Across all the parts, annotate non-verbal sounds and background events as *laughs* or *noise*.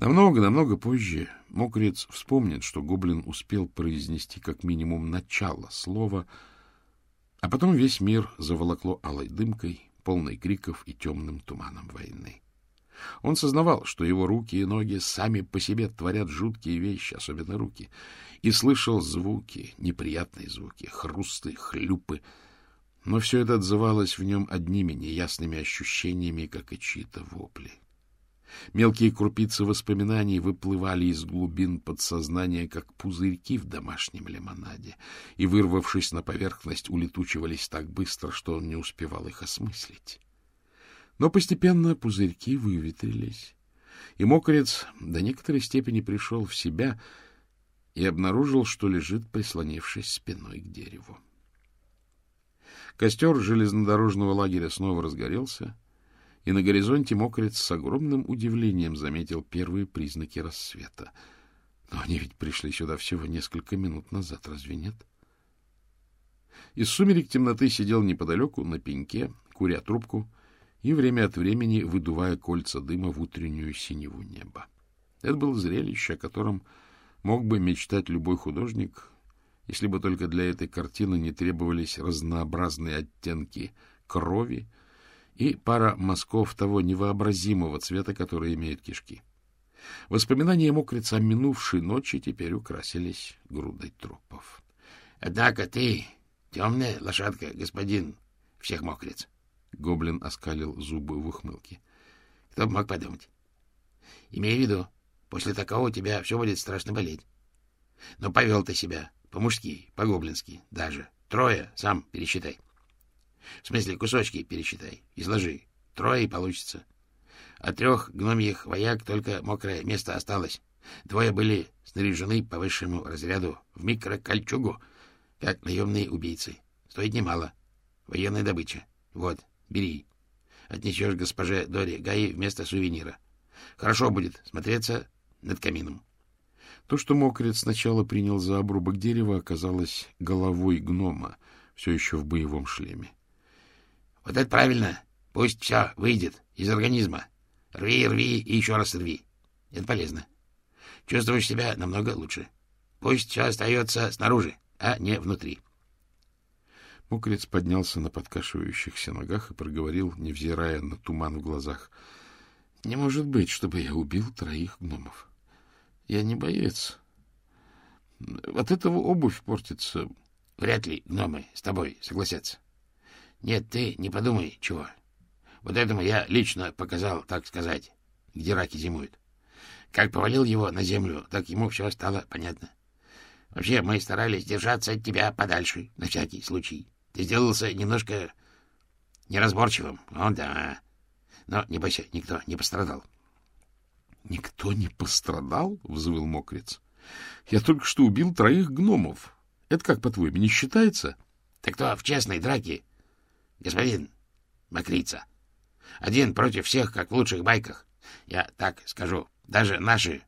Намного-намного позже мокрец вспомнит, что гоблин успел произнести как минимум начало слова, а потом весь мир заволокло алой дымкой, полной криков и темным туманом войны. Он сознавал, что его руки и ноги сами по себе творят жуткие вещи, особенно руки, и слышал звуки, неприятные звуки, хрусты, хлюпы, но все это отзывалось в нем одними неясными ощущениями, как и чьи-то вопли. Мелкие крупицы воспоминаний выплывали из глубин подсознания, как пузырьки в домашнем лимонаде, и, вырвавшись на поверхность, улетучивались так быстро, что он не успевал их осмыслить. Но постепенно пузырьки выветрились, и мокрец до некоторой степени пришел в себя и обнаружил, что лежит, прислонившись спиной к дереву. Костер железнодорожного лагеря снова разгорелся, и на горизонте мокрец с огромным удивлением заметил первые признаки рассвета. Но они ведь пришли сюда всего несколько минут назад, разве нет? Из сумерек темноты сидел неподалеку, на пеньке, куря трубку — и время от времени выдувая кольца дыма в утреннюю синеву неба. Это было зрелище, о котором мог бы мечтать любой художник, если бы только для этой картины не требовались разнообразные оттенки крови и пара мазков того невообразимого цвета, который имеют кишки. Воспоминания мокрица о минувшей ночи теперь украсились грудой трупов. — Однако ты темная лошадка, господин всех мокриц, Гоблин оскалил зубы в ухмылке. — Кто бы мог подумать? Имей в виду, после такого у тебя все будет страшно болеть. Но повел ты себя по-мужски, по-гоблински даже. Трое сам пересчитай. В смысле, кусочки пересчитай. Изложи. Трое получится. От трех гномьих вояк только мокрое место осталось. Двое были снаряжены по высшему разряду в микрокольчугу, как наемные убийцы. Стоит немало. Военная добыча. Вот, Бери. Отнесешь госпоже Дори Гаи вместо сувенира. Хорошо будет смотреться над камином. То, что мокрец сначала принял за обрубок дерева, оказалось головой гнома, все еще в боевом шлеме. — Вот это правильно. Пусть все выйдет из организма. Рви, рви и еще раз рви. Это полезно. Чувствуешь себя намного лучше. Пусть все остается снаружи, а не внутри. — Мокрец поднялся на подкашивающихся ногах и проговорил, невзирая на туман в глазах. — Не может быть, чтобы я убил троих гномов. Я не боец. От этого обувь портится. Вряд ли гномы с тобой согласятся. Нет, ты не подумай, чего. Вот этому я лично показал, так сказать, где раки зимуют. Как повалил его на землю, так ему все стало понятно. Вообще, мы старались держаться от тебя подальше, на всякий случай. Ты сделался немножко неразборчивым. О, да. Но, не бойся, никто не пострадал. — Никто не пострадал? — взвыл мокрец. — Я только что убил троих гномов. Это как, по-твоему, не считается? — Так кто в честной драке? Господин Мокрица. Один против всех, как в лучших байках. Я так скажу. Даже наши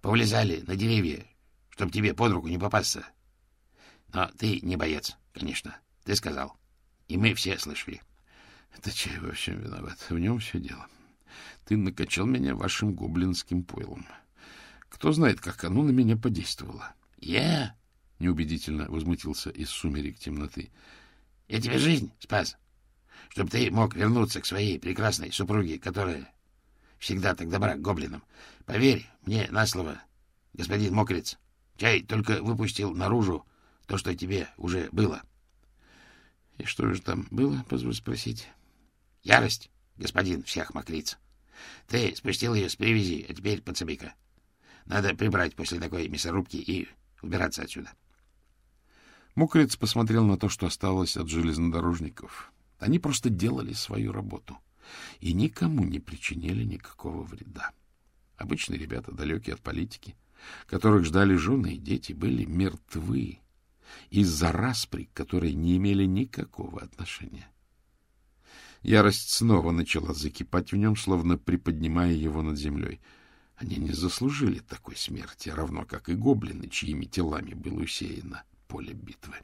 повлезали на деревья, чтобы тебе под руку не попасться. Но ты не боец, конечно. Ты сказал. И мы все слышали. Это чай во всем виноват. В нем все дело. Ты накачал меня вашим гоблинским пойлом. Кто знает, как оно на меня подействовало. Я? Неубедительно возмутился из сумерек темноты. Я тебе жизнь спас, чтобы ты мог вернуться к своей прекрасной супруге, которая всегда так добра к гоблинам. Поверь мне на слово, господин Мокрец, чай только выпустил наружу то, что тебе уже было. —— И что же там было, позволь спросить? — Ярость, господин всех мокриц. Ты спустил ее с привязи, а теперь подсоби-ка. Надо прибрать после такой мясорубки и убираться отсюда. Мокрец посмотрел на то, что осталось от железнодорожников. Они просто делали свою работу и никому не причинили никакого вреда. Обычные ребята, далекие от политики, которых ждали жены и дети, были мертвы из-за распри, которые не имели никакого отношения. Ярость снова начала закипать в нем, словно приподнимая его над землей. Они не заслужили такой смерти, равно как и гоблины, чьими телами было усеяно поле битвы.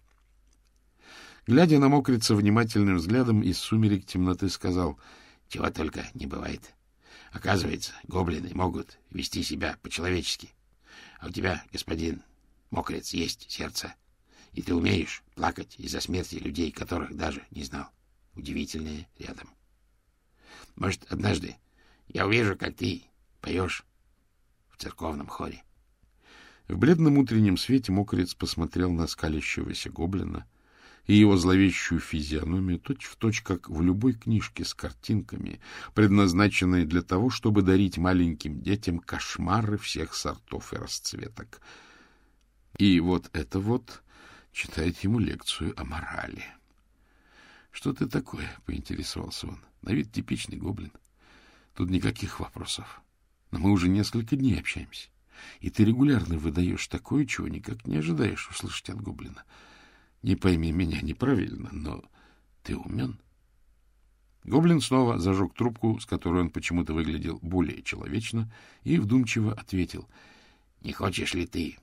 Глядя на мокрица внимательным взглядом, из сумерек темноты сказал, — Чего только не бывает. Оказывается, гоблины могут вести себя по-человечески. А у тебя, господин мокрец, есть сердце. И ты умеешь плакать из-за смерти людей, которых даже не знал. Удивительное рядом. Может, однажды я увижу, как ты поешь в церковном хоре. В бледном утреннем свете мокрец посмотрел на скалящегося гоблина — и его зловещую физиономию точь-в-точь, точь, как в любой книжке с картинками, предназначенной для того, чтобы дарить маленьким детям кошмары всех сортов и расцветок. И вот это вот читает ему лекцию о морали. — Что ты такое? — поинтересовался он. — На вид типичный гоблин. Тут никаких вопросов. Но мы уже несколько дней общаемся. И ты регулярно выдаешь такое, чего никак не ожидаешь услышать от гоблина. — не пойми меня неправильно, но ты умен. Гоблин снова зажег трубку, с которой он почему-то выглядел более человечно, и вдумчиво ответил. — Не хочешь ли ты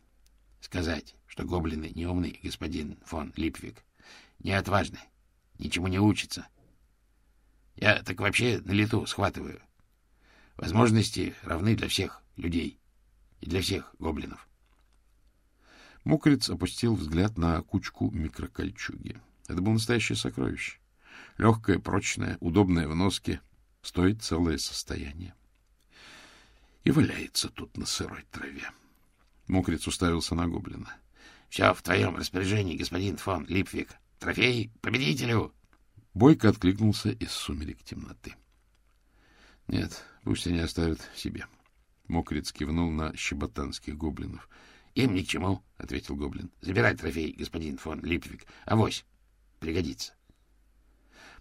сказать, что гоблины неумный, господин фон Липвик, не отважны, ничему не учатся? Я так вообще на лету схватываю. Возможности равны для всех людей и для всех гоблинов. Мокрец опустил взгляд на кучку микрокольчуги. Это было настоящее сокровище. Легкое, прочное, удобное в носке. Стоит целое состояние. И валяется тут на сырой траве. Мокрец уставился на гоблина. — Все в твоем распоряжении, господин фон Липвик. Трофей победителю! Бойко откликнулся из сумерек темноты. — Нет, пусть они оставят себе. Мокрец кивнул на щеботанских гоблинов —— Им ни к чему, — ответил гоблин. — Забирай трофей, господин фон Липвик. Авось, пригодится.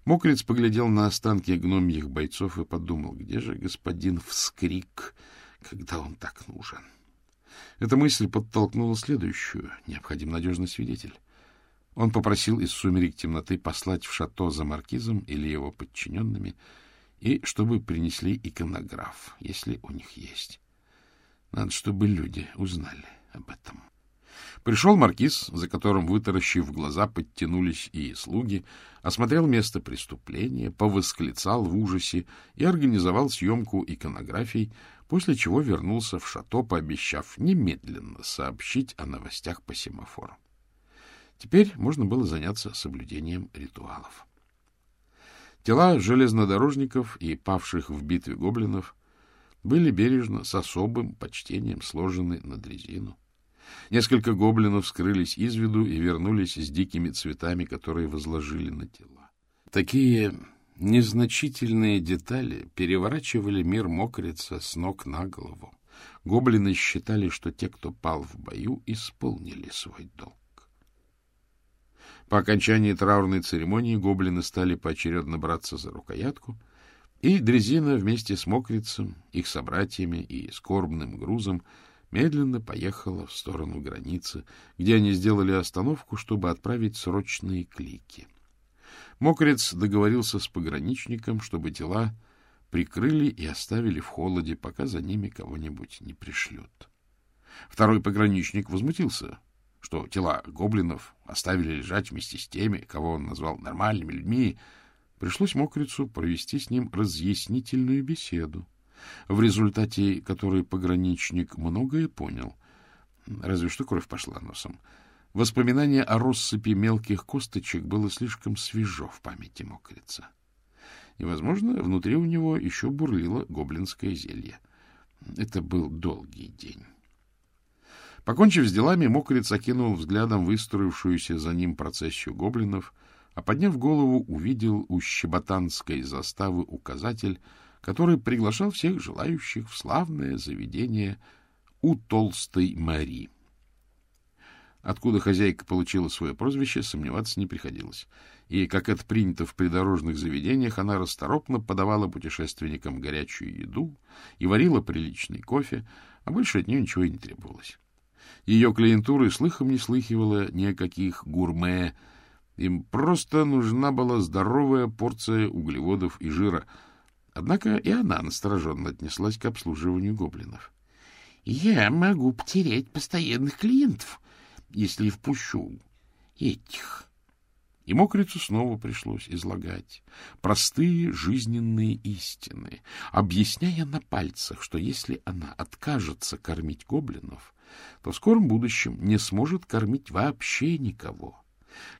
Мокрец поглядел на останки гномьих бойцов и подумал, где же господин вскрик, когда он так нужен. Эта мысль подтолкнула следующую. Необходим надежный свидетель. Он попросил из сумерек темноты послать в шато за маркизом или его подчиненными, и чтобы принесли иконограф, если у них есть. Надо, чтобы люди узнали об этом. Пришел маркиз, за которым, вытаращив глаза, подтянулись и слуги, осмотрел место преступления, повосклицал в ужасе и организовал съемку иконографий, после чего вернулся в шато, пообещав немедленно сообщить о новостях по семафору. Теперь можно было заняться соблюдением ритуалов. Тела железнодорожников и павших в битве гоблинов были бережно, с особым почтением сложены на дрезину. Несколько гоблинов скрылись из виду и вернулись с дикими цветами, которые возложили на тела. Такие незначительные детали переворачивали мир мокрица с ног на голову. Гоблины считали, что те, кто пал в бою, исполнили свой долг. По окончании траурной церемонии гоблины стали поочередно браться за рукоятку, и дрезина вместе с мокрицем, их собратьями и скорбным грузом — медленно поехала в сторону границы, где они сделали остановку, чтобы отправить срочные клики. Мокрец договорился с пограничником, чтобы тела прикрыли и оставили в холоде, пока за ними кого-нибудь не пришлют. Второй пограничник возмутился, что тела гоблинов оставили лежать вместе с теми, кого он назвал нормальными людьми. Пришлось Мокрицу провести с ним разъяснительную беседу в результате которой пограничник многое понял. Разве что кровь пошла носом. Воспоминание о россыпи мелких косточек было слишком свежо в памяти мокрица. И, возможно, внутри у него еще бурлило гоблинское зелье. Это был долгий день. Покончив с делами, мокрец окинул взглядом выстроившуюся за ним процессию гоблинов, а, подняв голову, увидел у щеботанской заставы указатель — который приглашал всех желающих в славное заведение у Толстой Мари. Откуда хозяйка получила свое прозвище, сомневаться не приходилось. И, как это принято в придорожных заведениях, она расторопно подавала путешественникам горячую еду и варила приличный кофе, а больше от нее ничего и не требовалось. Ее клиентура слыхом не слыхивала ни о гурме. Им просто нужна была здоровая порция углеводов и жира — Однако и она настороженно отнеслась к обслуживанию гоблинов. — Я могу потерять постоянных клиентов, если впущу этих. И мокрицу снова пришлось излагать простые жизненные истины, объясняя на пальцах, что если она откажется кормить гоблинов, то в скором будущем не сможет кормить вообще никого,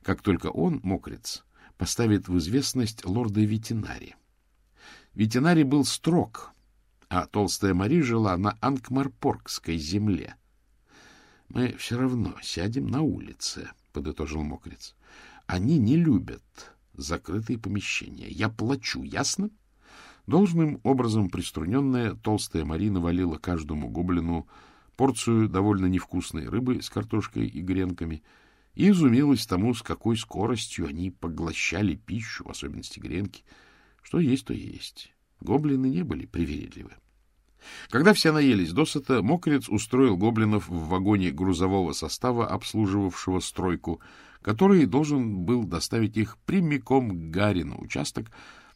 как только он, мокрец, поставит в известность лорда ветеринари. Ветеринарий был строг, а толстая Мари жила на Анкмарпоргской земле. — Мы все равно сядем на улице, — подытожил мокрец. Они не любят закрытые помещения. Я плачу, ясно? Должным образом приструненная толстая Марина валила каждому гоблину порцию довольно невкусной рыбы с картошкой и гренками и изумилась тому, с какой скоростью они поглощали пищу, в особенности гренки. Что есть, то есть. Гоблины не были привередливы. Когда все наелись досыта, мокрец устроил гоблинов в вагоне грузового состава, обслуживавшего стройку, который должен был доставить их прямиком к Гарри на участок,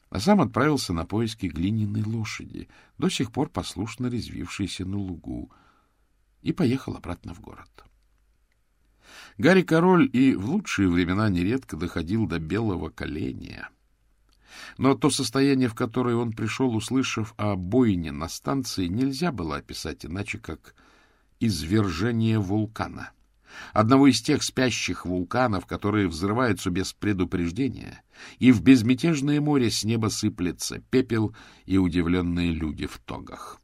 а сам отправился на поиски глиняной лошади, до сих пор послушно резвившейся на лугу, и поехал обратно в город. Гарри Король и в лучшие времена нередко доходил до белого коленя. Но то состояние, в которое он пришел, услышав о бойне на станции, нельзя было описать иначе, как извержение вулкана. Одного из тех спящих вулканов, которые взрываются без предупреждения, и в безмятежное море с неба сыплется пепел и удивленные люди в тогах.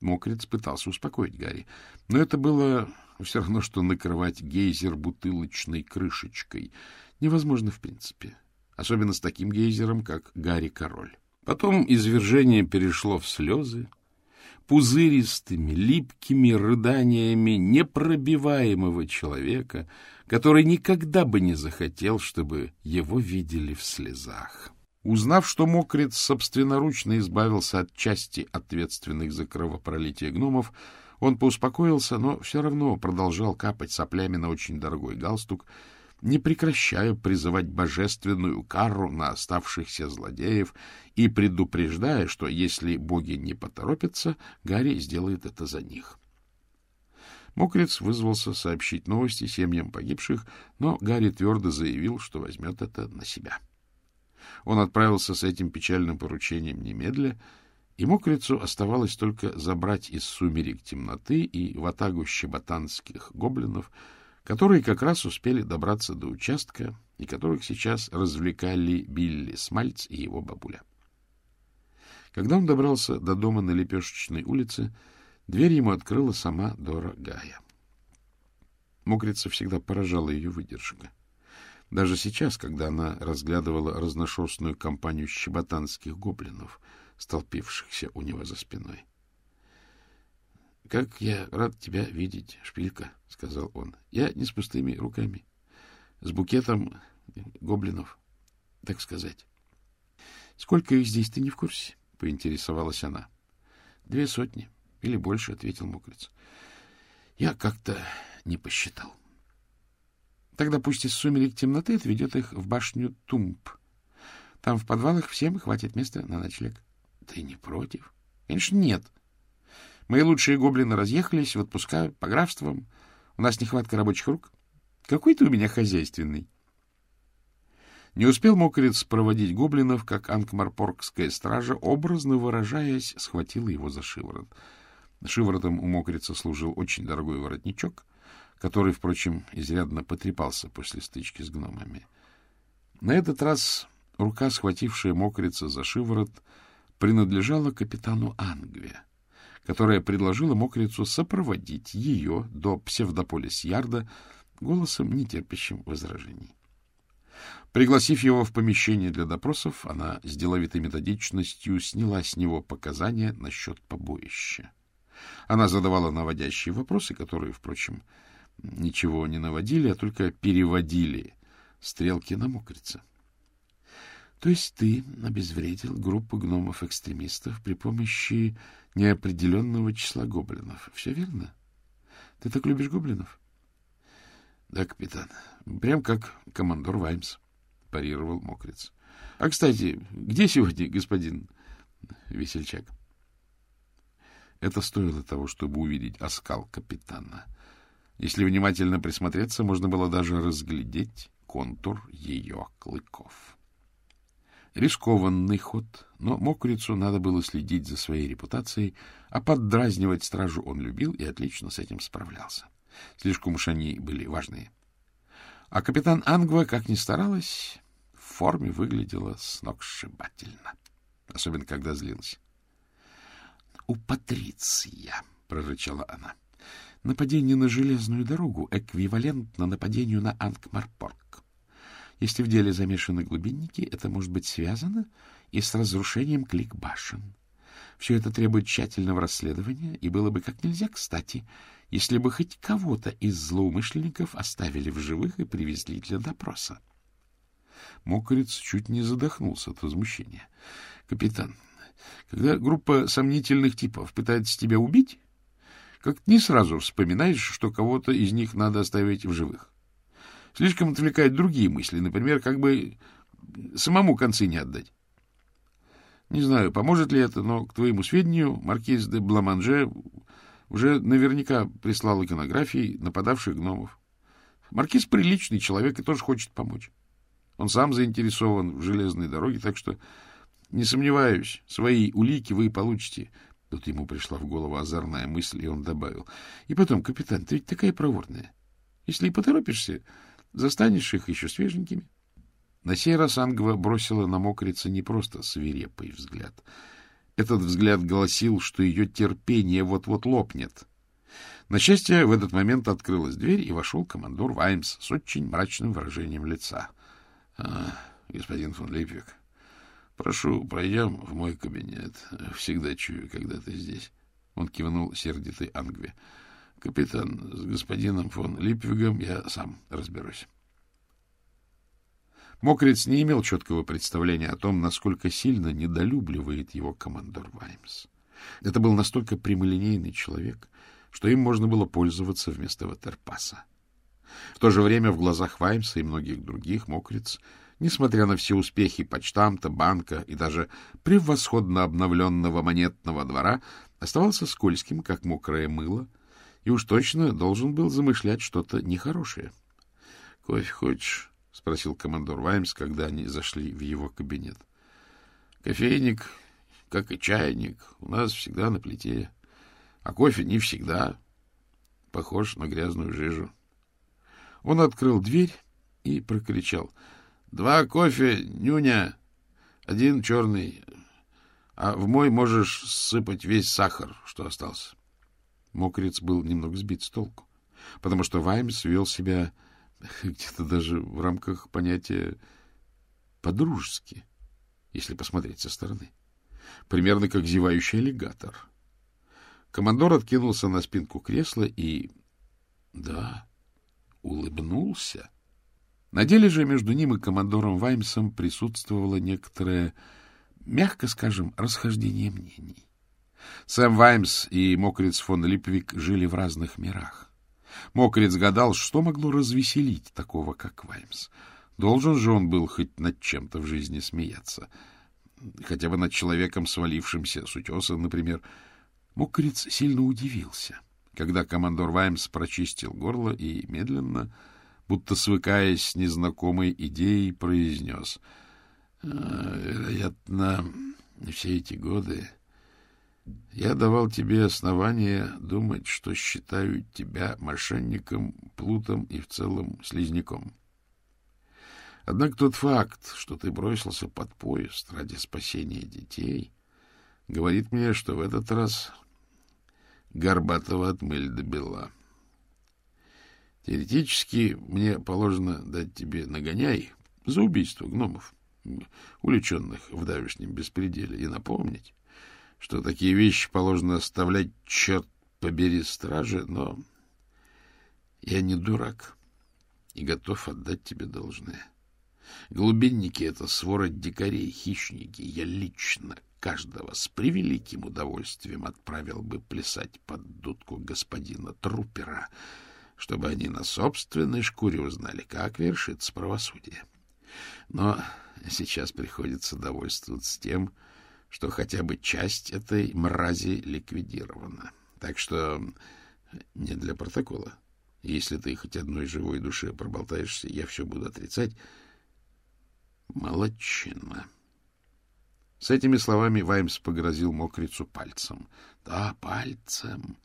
Мокрец пытался успокоить Гарри, но это было все равно, что накрывать гейзер бутылочной крышечкой. Невозможно в принципе особенно с таким гейзером, как Гарри Король. Потом извержение перешло в слезы, пузыристыми, липкими рыданиями непробиваемого человека, который никогда бы не захотел, чтобы его видели в слезах. Узнав, что мокрец собственноручно избавился от части ответственных за кровопролитие гномов, он поуспокоился, но все равно продолжал капать соплями на очень дорогой галстук, не прекращая призывать божественную кару на оставшихся злодеев и предупреждая, что если боги не поторопятся, Гарри сделает это за них. Мокрец вызвался сообщить новости семьям погибших, но Гарри твердо заявил, что возьмет это на себя. Он отправился с этим печальным поручением немедля, и Мокрицу оставалось только забрать из сумерек темноты и ватагу щеботанских гоблинов — которые как раз успели добраться до участка и которых сейчас развлекали Билли Смальц и его бабуля. Когда он добрался до дома на Лепешечной улице, дверь ему открыла сама Дора Гая. Мокрица всегда поражала ее выдержка. Даже сейчас, когда она разглядывала разношерстную компанию щеботанских гоблинов, столпившихся у него за спиной. — Как я рад тебя видеть, Шпилька, — сказал он. — Я не с пустыми руками, с букетом гоблинов, так сказать. — Сколько их здесь, ты не в курсе? — поинтересовалась она. — Две сотни или больше, — ответил мокрец. — Я как-то не посчитал. — Тогда пусть из сумерек темноты отведет их в башню Тумб. Там в подвалах всем хватит места на ночлег. — Ты не против? — Конечно, нет. — Мои лучшие гоблины разъехались в отпуска по графствам. У нас нехватка рабочих рук. Какой ты у меня хозяйственный. Не успел мокрец проводить гоблинов, как анкмарпоргская стража, образно выражаясь, схватила его за шиворот. Шиворотом у мокрица служил очень дорогой воротничок, который, впрочем, изрядно потрепался после стычки с гномами. На этот раз рука, схватившая мокрица за шиворот, принадлежала капитану Ангве которая предложила мокрицу сопроводить ее до псевдополис-ярда голосом, нетерпящим возражений. Пригласив его в помещение для допросов, она с деловитой методичностью сняла с него показания насчет побоища. Она задавала наводящие вопросы, которые, впрочем, ничего не наводили, а только переводили стрелки на мокрица. — То есть ты обезвредил группу гномов-экстремистов при помощи неопределенного числа гоблинов. Все верно? Ты так любишь гоблинов? — Да, капитан. Прям как командор Ваймс, — парировал мокрец. — А, кстати, где сегодня господин весельчак? Это стоило того, чтобы увидеть оскал капитана. Если внимательно присмотреться, можно было даже разглядеть контур ее клыков. Рискованный ход, но мокрицу надо было следить за своей репутацией, а поддразнивать стражу он любил и отлично с этим справлялся. Слишком уж они были важные. А капитан Ангва, как ни старалась, в форме выглядела сногсшибательно, особенно когда злилась. — У Патриция, — прорычала она, — нападение на железную дорогу эквивалентно нападению на Ангмарпорг. Если в деле замешаны глубинники, это может быть связано и с разрушением клик-башен. Все это требует тщательного расследования, и было бы как нельзя кстати, если бы хоть кого-то из злоумышленников оставили в живых и привезли для допроса. Мокрец чуть не задохнулся от возмущения. — Капитан, когда группа сомнительных типов пытается тебя убить, как не сразу вспоминаешь, что кого-то из них надо оставить в живых. Слишком отвлекают другие мысли, например, как бы самому концы не отдать. Не знаю, поможет ли это, но, к твоему сведению, маркиз де Бламанже уже наверняка прислал иконографии нападавших гномов. Маркиз приличный человек и тоже хочет помочь. Он сам заинтересован в железной дороге, так что не сомневаюсь, свои улики вы получите. Тут ему пришла в голову озорная мысль, и он добавил. И потом, капитан, ты ведь такая проворная. Если и поторопишься, застанешь их еще свеженькими. На сей раз Ангва бросила на мокрица не просто свирепый взгляд. Этот взгляд гласил, что ее терпение вот-вот лопнет. На счастье, в этот момент открылась дверь, и вошел командор Ваймс с очень мрачным выражением лица. «А, — Господин фон Липвик, прошу, пройдем в мой кабинет. Всегда чую, когда ты здесь. Он кивнул сердитой Ангве. — Капитан, с господином фон Липвигом я сам разберусь. Мокриц не имел четкого представления о том, насколько сильно недолюбливает его командор Ваймс. Это был настолько прямолинейный человек, что им можно было пользоваться вместо Ватерпаса. В то же время в глазах Ваймса и многих других Мокриц, несмотря на все успехи почтамта, банка и даже превосходно обновленного монетного двора, оставался скользким, как мокрое мыло, и уж точно должен был замышлять что-то нехорошее. — Кофе хочешь? — спросил командор Ваймс, когда они зашли в его кабинет. — Кофейник, как и чайник, у нас всегда на плите, а кофе не всегда. Похож на грязную жижу. Он открыл дверь и прокричал. — Два кофе, нюня, один черный, а в мой можешь сыпать весь сахар, что остался. Мокрец был немного сбит с толку, потому что Ваймс вел себя *laughs* где-то даже в рамках понятия по-дружески, если посмотреть со стороны. Примерно как зевающий аллигатор. Командор откинулся на спинку кресла и... Да, улыбнулся. На деле же между ним и командором Ваймсом присутствовало некоторое, мягко скажем, расхождение мнений. Сэм Ваймс и Мокриц фон Липвик жили в разных мирах. Мокриц гадал, что могло развеселить такого, как Ваймс. Должен же он был хоть над чем-то в жизни смеяться. Хотя бы над человеком, свалившимся с утеса, например. Мокриц сильно удивился когда командор Ваймс прочистил горло и медленно, будто свыкаясь с незнакомой идеей, произнес. «А, «Вероятно, все эти годы я давал тебе основания думать, что считаю тебя мошенником, плутом и в целом слизняком. Однако тот факт, что ты бросился под поезд ради спасения детей, говорит мне, что в этот раз Горбатого отмыли до бела. Теоретически мне положено дать тебе нагоняй за убийство гномов, уличенных в давешнем беспределе, и напомнить, что такие вещи положено оставлять, черт побери, страже, но я не дурак и готов отдать тебе должное. Глубинники — это свора дикарей, хищники. Я лично каждого с превеликим удовольствием отправил бы плясать под дудку господина Трупера, чтобы они на собственной шкуре узнали, как вершится правосудие. Но сейчас приходится довольствоваться тем, что хотя бы часть этой мрази ликвидирована. Так что не для протокола. Если ты хоть одной живой душе проболтаешься, я все буду отрицать. Молодчина. С этими словами Ваймс погрозил мокрицу пальцем. Да, пальцем.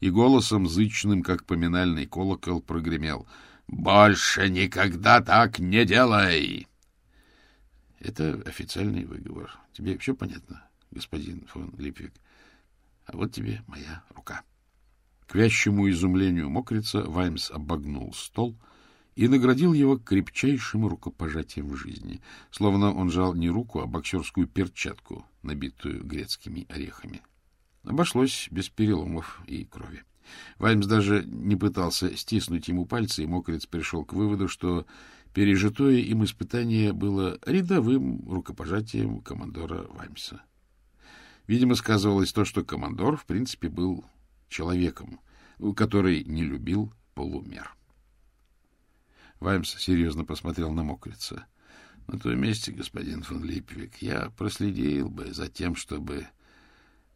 И голосом зычным, как поминальный колокол, прогремел. «Больше никогда так не делай!» Это официальный выговор. Тебе все понятно, господин фон Липвик? А вот тебе моя рука. К вящему изумлению мокрица Ваймс обогнул стол и наградил его крепчайшим рукопожатием в жизни, словно он жал не руку, а боксерскую перчатку, набитую грецкими орехами. Обошлось без переломов и крови. Ваймс даже не пытался стиснуть ему пальцы, и мокрец пришел к выводу, что пережитое им испытание было рядовым рукопожатием командора Ваймса. Видимо, сказывалось то, что командор, в принципе, был человеком, который не любил полумер. Ваймс серьезно посмотрел на мокрица. — На том месте, господин фон Липвик, я проследил бы за тем, чтобы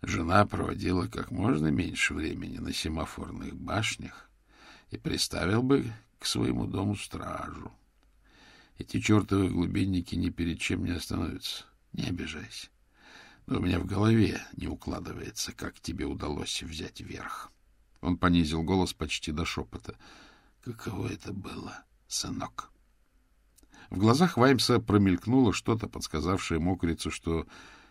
жена проводила как можно меньше времени на семафорных башнях и приставил бы к своему дому стражу. Эти чертовы глубинники ни перед чем не остановятся. Не обижайся. Но у меня в голове не укладывается, как тебе удалось взять верх. Он понизил голос почти до шепота. Каково это было, сынок? В глазах Ваймса промелькнуло что-то, подсказавшее мокрицу, что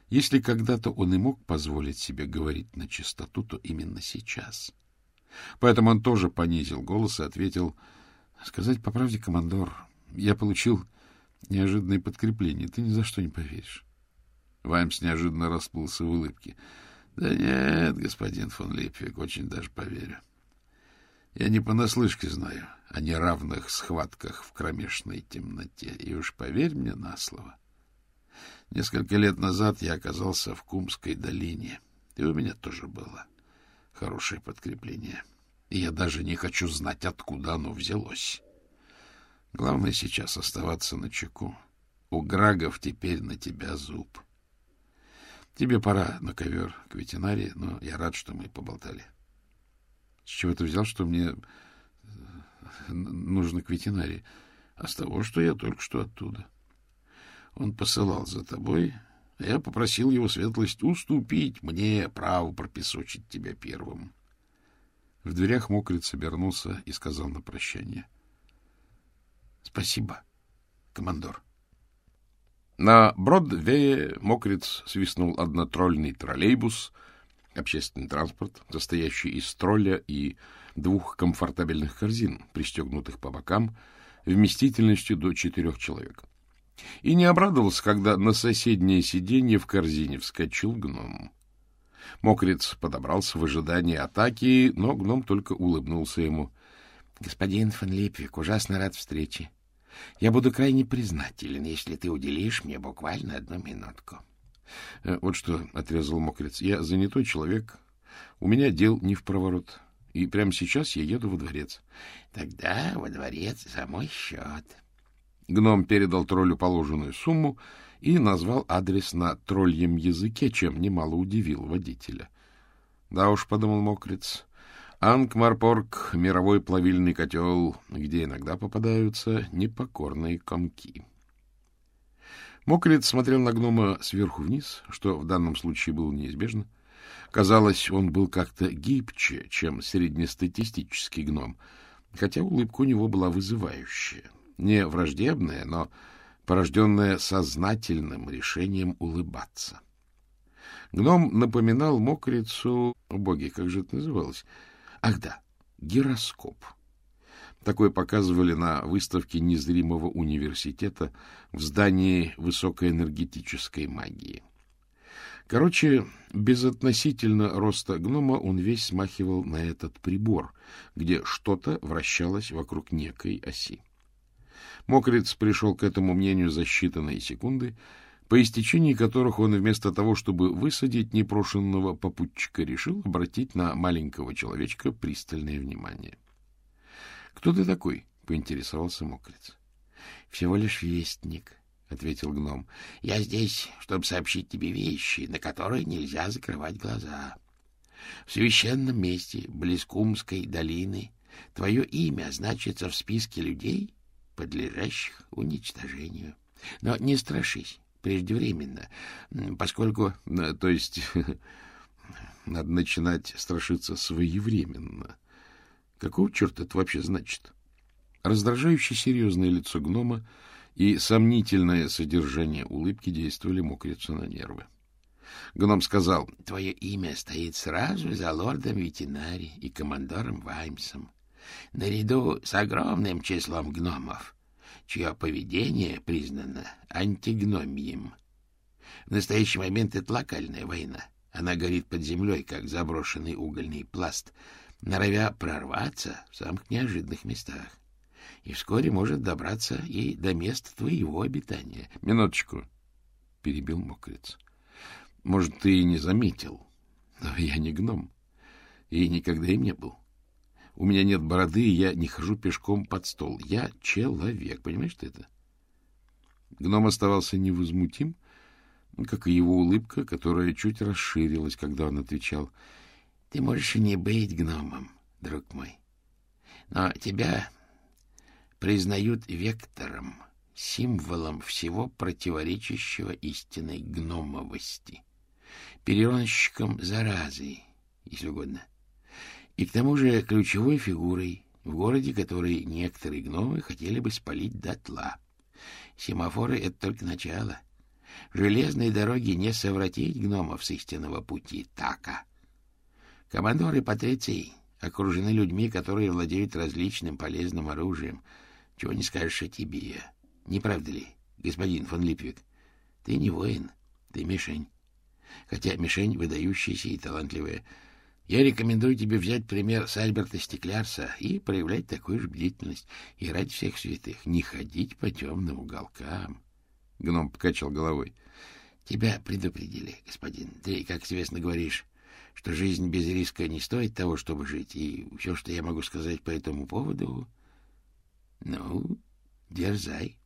если когда-то он и мог позволить себе говорить на чистоту, то именно сейчас. Поэтому он тоже понизил голос и ответил, — Сказать по правде, командор, я получил неожиданное подкрепление. Ты ни за что не поверишь. Ваймс неожиданно расплылся в улыбке. — Да нет, господин фон Липвик, очень даже поверю. Я не понаслышке знаю о неравных схватках в кромешной темноте, и уж поверь мне на слово. Несколько лет назад я оказался в Кумской долине, и у меня тоже было хорошее подкрепление. И я даже не хочу знать, откуда оно взялось. Главное сейчас оставаться на чеку. У Грагов теперь на тебя зуб. — Тебе пора на ковер к ветеринарии, но я рад, что мы поболтали. С чего ты взял, что мне э, нужно к ветеринарии? А с того, что я только что оттуда. Он посылал за тобой, а я попросил его светлость уступить мне право пропесочить тебя первым. В дверях мокрец обернулся и сказал на прощание. — Спасибо, командор. — на Бродвее мокрец свистнул однотрольный троллейбус, общественный транспорт, состоящий из тролля и двух комфортабельных корзин, пристегнутых по бокам, вместительностью до четырех человек. И не обрадовался, когда на соседнее сиденье в корзине вскочил гном. Мокрец подобрался в ожидании атаки, но гном только улыбнулся ему. — Господин фон Липвик, ужасно рад встрече. Я буду крайне признателен, если ты уделишь мне буквально одну минутку. Э, — Вот что, — отрезал мокрец, — я занятой человек, у меня дел не в проворот, и прямо сейчас я еду во дворец. — Тогда во дворец за мой счет. Гном передал троллю положенную сумму и назвал адрес на тролльем языке, чем немало удивил водителя. — Да уж, — подумал мокрец, Ангмарпорг — мировой плавильный котел, где иногда попадаются непокорные комки. Мокрец смотрел на гнома сверху вниз, что в данном случае было неизбежно. Казалось, он был как-то гибче, чем среднестатистический гном, хотя улыбка у него была вызывающая, не враждебная, но порожденная сознательным решением улыбаться. Гном напоминал мокрицу... Боги, как же это называлось? — Ах да, гироскоп. Такой показывали на выставке незримого университета в здании высокоэнергетической магии. Короче, безотносительно роста гнома он весь смахивал на этот прибор, где что-то вращалось вокруг некой оси. Мокрец пришел к этому мнению за считанные секунды, по истечении которых он вместо того, чтобы высадить непрошенного попутчика, решил обратить на маленького человечка пристальное внимание. — Кто ты такой? — поинтересовался мокрец. — Всего лишь вестник, — ответил гном. — Я здесь, чтобы сообщить тебе вещи, на которые нельзя закрывать глаза. В священном месте, близ Кумской долины, Твое имя значится в списке людей, подлежащих уничтожению. Но не страшись, преждевременно, поскольку... Э, то есть *laughs* надо начинать страшиться своевременно. Какого черта это вообще значит? Раздражающе серьезное лицо гнома и сомнительное содержание улыбки действовали мокрицу на нервы. Гном сказал, — Твое имя стоит сразу за лордом ветеринари и командором Ваймсом, наряду с огромным числом гномов, чье поведение признано антигномием. В настоящий момент это локальная война. Она горит под землей, как заброшенный угольный пласт, норовя прорваться в самых неожиданных местах. И вскоре может добраться и до места твоего обитания. — Минуточку, — перебил мокрец. — Может, ты и не заметил, но я не гном и никогда им не был. У меня нет бороды, и я не хожу пешком под стол. Я человек, понимаешь ты это? Гном оставался невозмутим, как и его улыбка, которая чуть расширилась, когда он отвечал. — Ты можешь и не быть гномом, друг мой, но тебя признают вектором, символом всего противоречащего истинной гномовости, переносчиком заразы, если угодно, и к тому же ключевой фигурой в городе, который некоторые гномы хотели бы спалить дотла. Семафоры — это только начало. Железной дороги не совратить гномов с истинного пути, така. Командоры Патриции окружены людьми, которые владеют различным полезным оружием — чего не скажешь о тебе. Не правда ли, господин фон Липвик? Ты не воин, ты мишень. Хотя мишень выдающаяся и талантливая. Я рекомендую тебе взять пример с Альберта Стеклярса и проявлять такую же бдительность. И ради всех святых не ходить по темным уголкам. Гном покачал головой. — Тебя предупредили, господин. Ты, как известно, говоришь, что жизнь без риска не стоит того, чтобы жить. И все, что я могу сказать по этому поводу, ну, дерзай.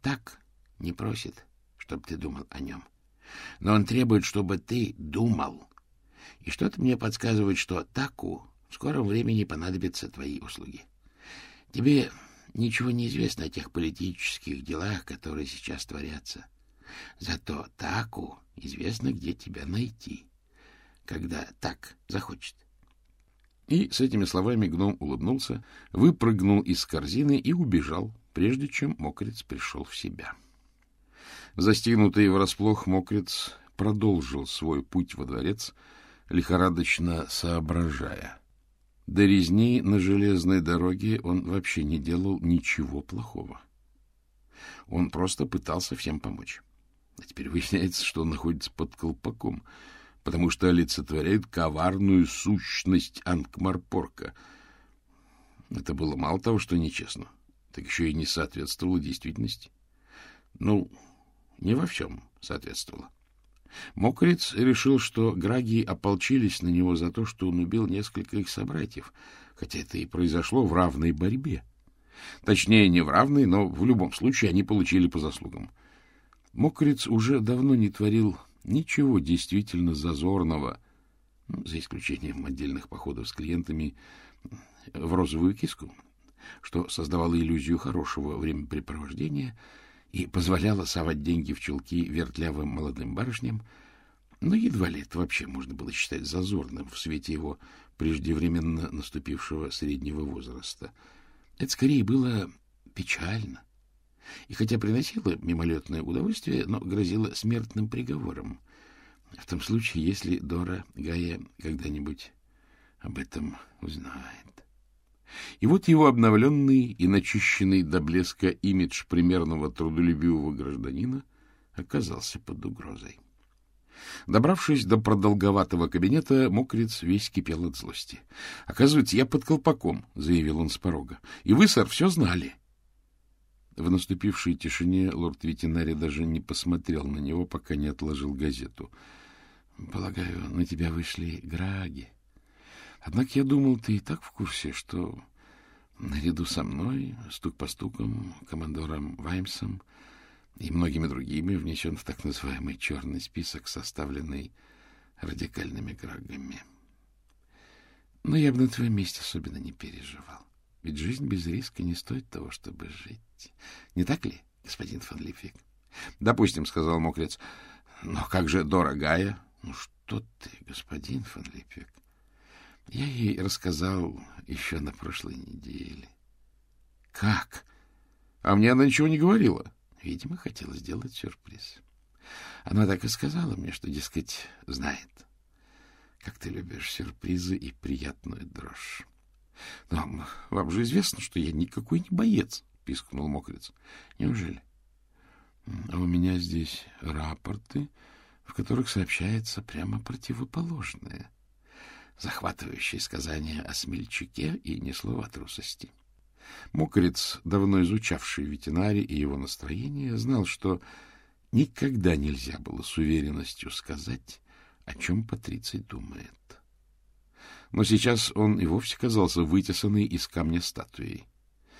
Так не просит, чтобы ты думал о нем. Но он требует, чтобы ты думал. И что-то мне подсказывает, что таку в скором времени понадобятся твои услуги. Тебе ничего не известно о тех политических делах, которые сейчас творятся. Зато таку известно, где тебя найти, когда так захочет. И с этими словами гном улыбнулся, выпрыгнул из корзины и убежал, прежде чем мокрец пришел в себя. Застигнутый врасплох мокрец продолжил свой путь во дворец, лихорадочно соображая. До резни на железной дороге он вообще не делал ничего плохого. Он просто пытался всем помочь. А теперь выясняется, что он находится под колпаком — потому что олицетворяет коварную сущность Анкмарпорка. Это было мало того, что нечестно, так еще и не соответствовало действительности. Ну, не во всем соответствовало. Мокриц решил, что граги ополчились на него за то, что он убил несколько их собратьев, хотя это и произошло в равной борьбе. Точнее, не в равной, но в любом случае они получили по заслугам. Мокриц уже давно не творил Ничего действительно зазорного, ну, за исключением отдельных походов с клиентами в розовую киску, что создавало иллюзию хорошего времяпрепровождения и позволяло совать деньги в чулки вертлявым молодым барышням, но едва ли это вообще можно было считать зазорным в свете его преждевременно наступившего среднего возраста. Это скорее было печально, и хотя приносила мимолетное удовольствие, но грозила смертным приговором. В том случае, если Дора Гая когда-нибудь об этом узнает. И вот его обновленный и начищенный до блеска имидж примерного трудолюбивого гражданина оказался под угрозой. Добравшись до продолговатого кабинета, мокрец весь кипел от злости. — Оказывается, я под колпаком, — заявил он с порога. — И вы, сэр, все знали. — в наступившей тишине лорд ветеринарий даже не посмотрел на него, пока не отложил газету. — Полагаю, на тебя вышли граги. Однако я думал, ты и так в курсе, что наряду со мной, стук по стукам, командором Ваймсом и многими другими внесен в так называемый черный список, составленный радикальными грагами. Но я бы на твоем месте особенно не переживал. Ведь жизнь без риска не стоит того, чтобы жить. Не так ли, господин фон Липвик? — Допустим, — сказал мокрец. — Но как же дорогая? — Ну что ты, господин фон Липвик? Я ей рассказал еще на прошлой неделе. — Как? А мне она ничего не говорила. Видимо, хотела сделать сюрприз. Она так и сказала мне, что, дескать, знает, как ты любишь сюрпризы и приятную дрожь. — Но вам же известно, что я никакой не боец, — пискнул мокрец. — Неужели? А у меня здесь рапорты, в которых сообщается прямо противоположное. Захватывающее сказание о смельчаке и ни слова трусости. Мокрец, давно изучавший ветеринарий и его настроение, знал, что никогда нельзя было с уверенностью сказать, о чем Патриций думает. Но сейчас он и вовсе казался вытесанный из камня статуей.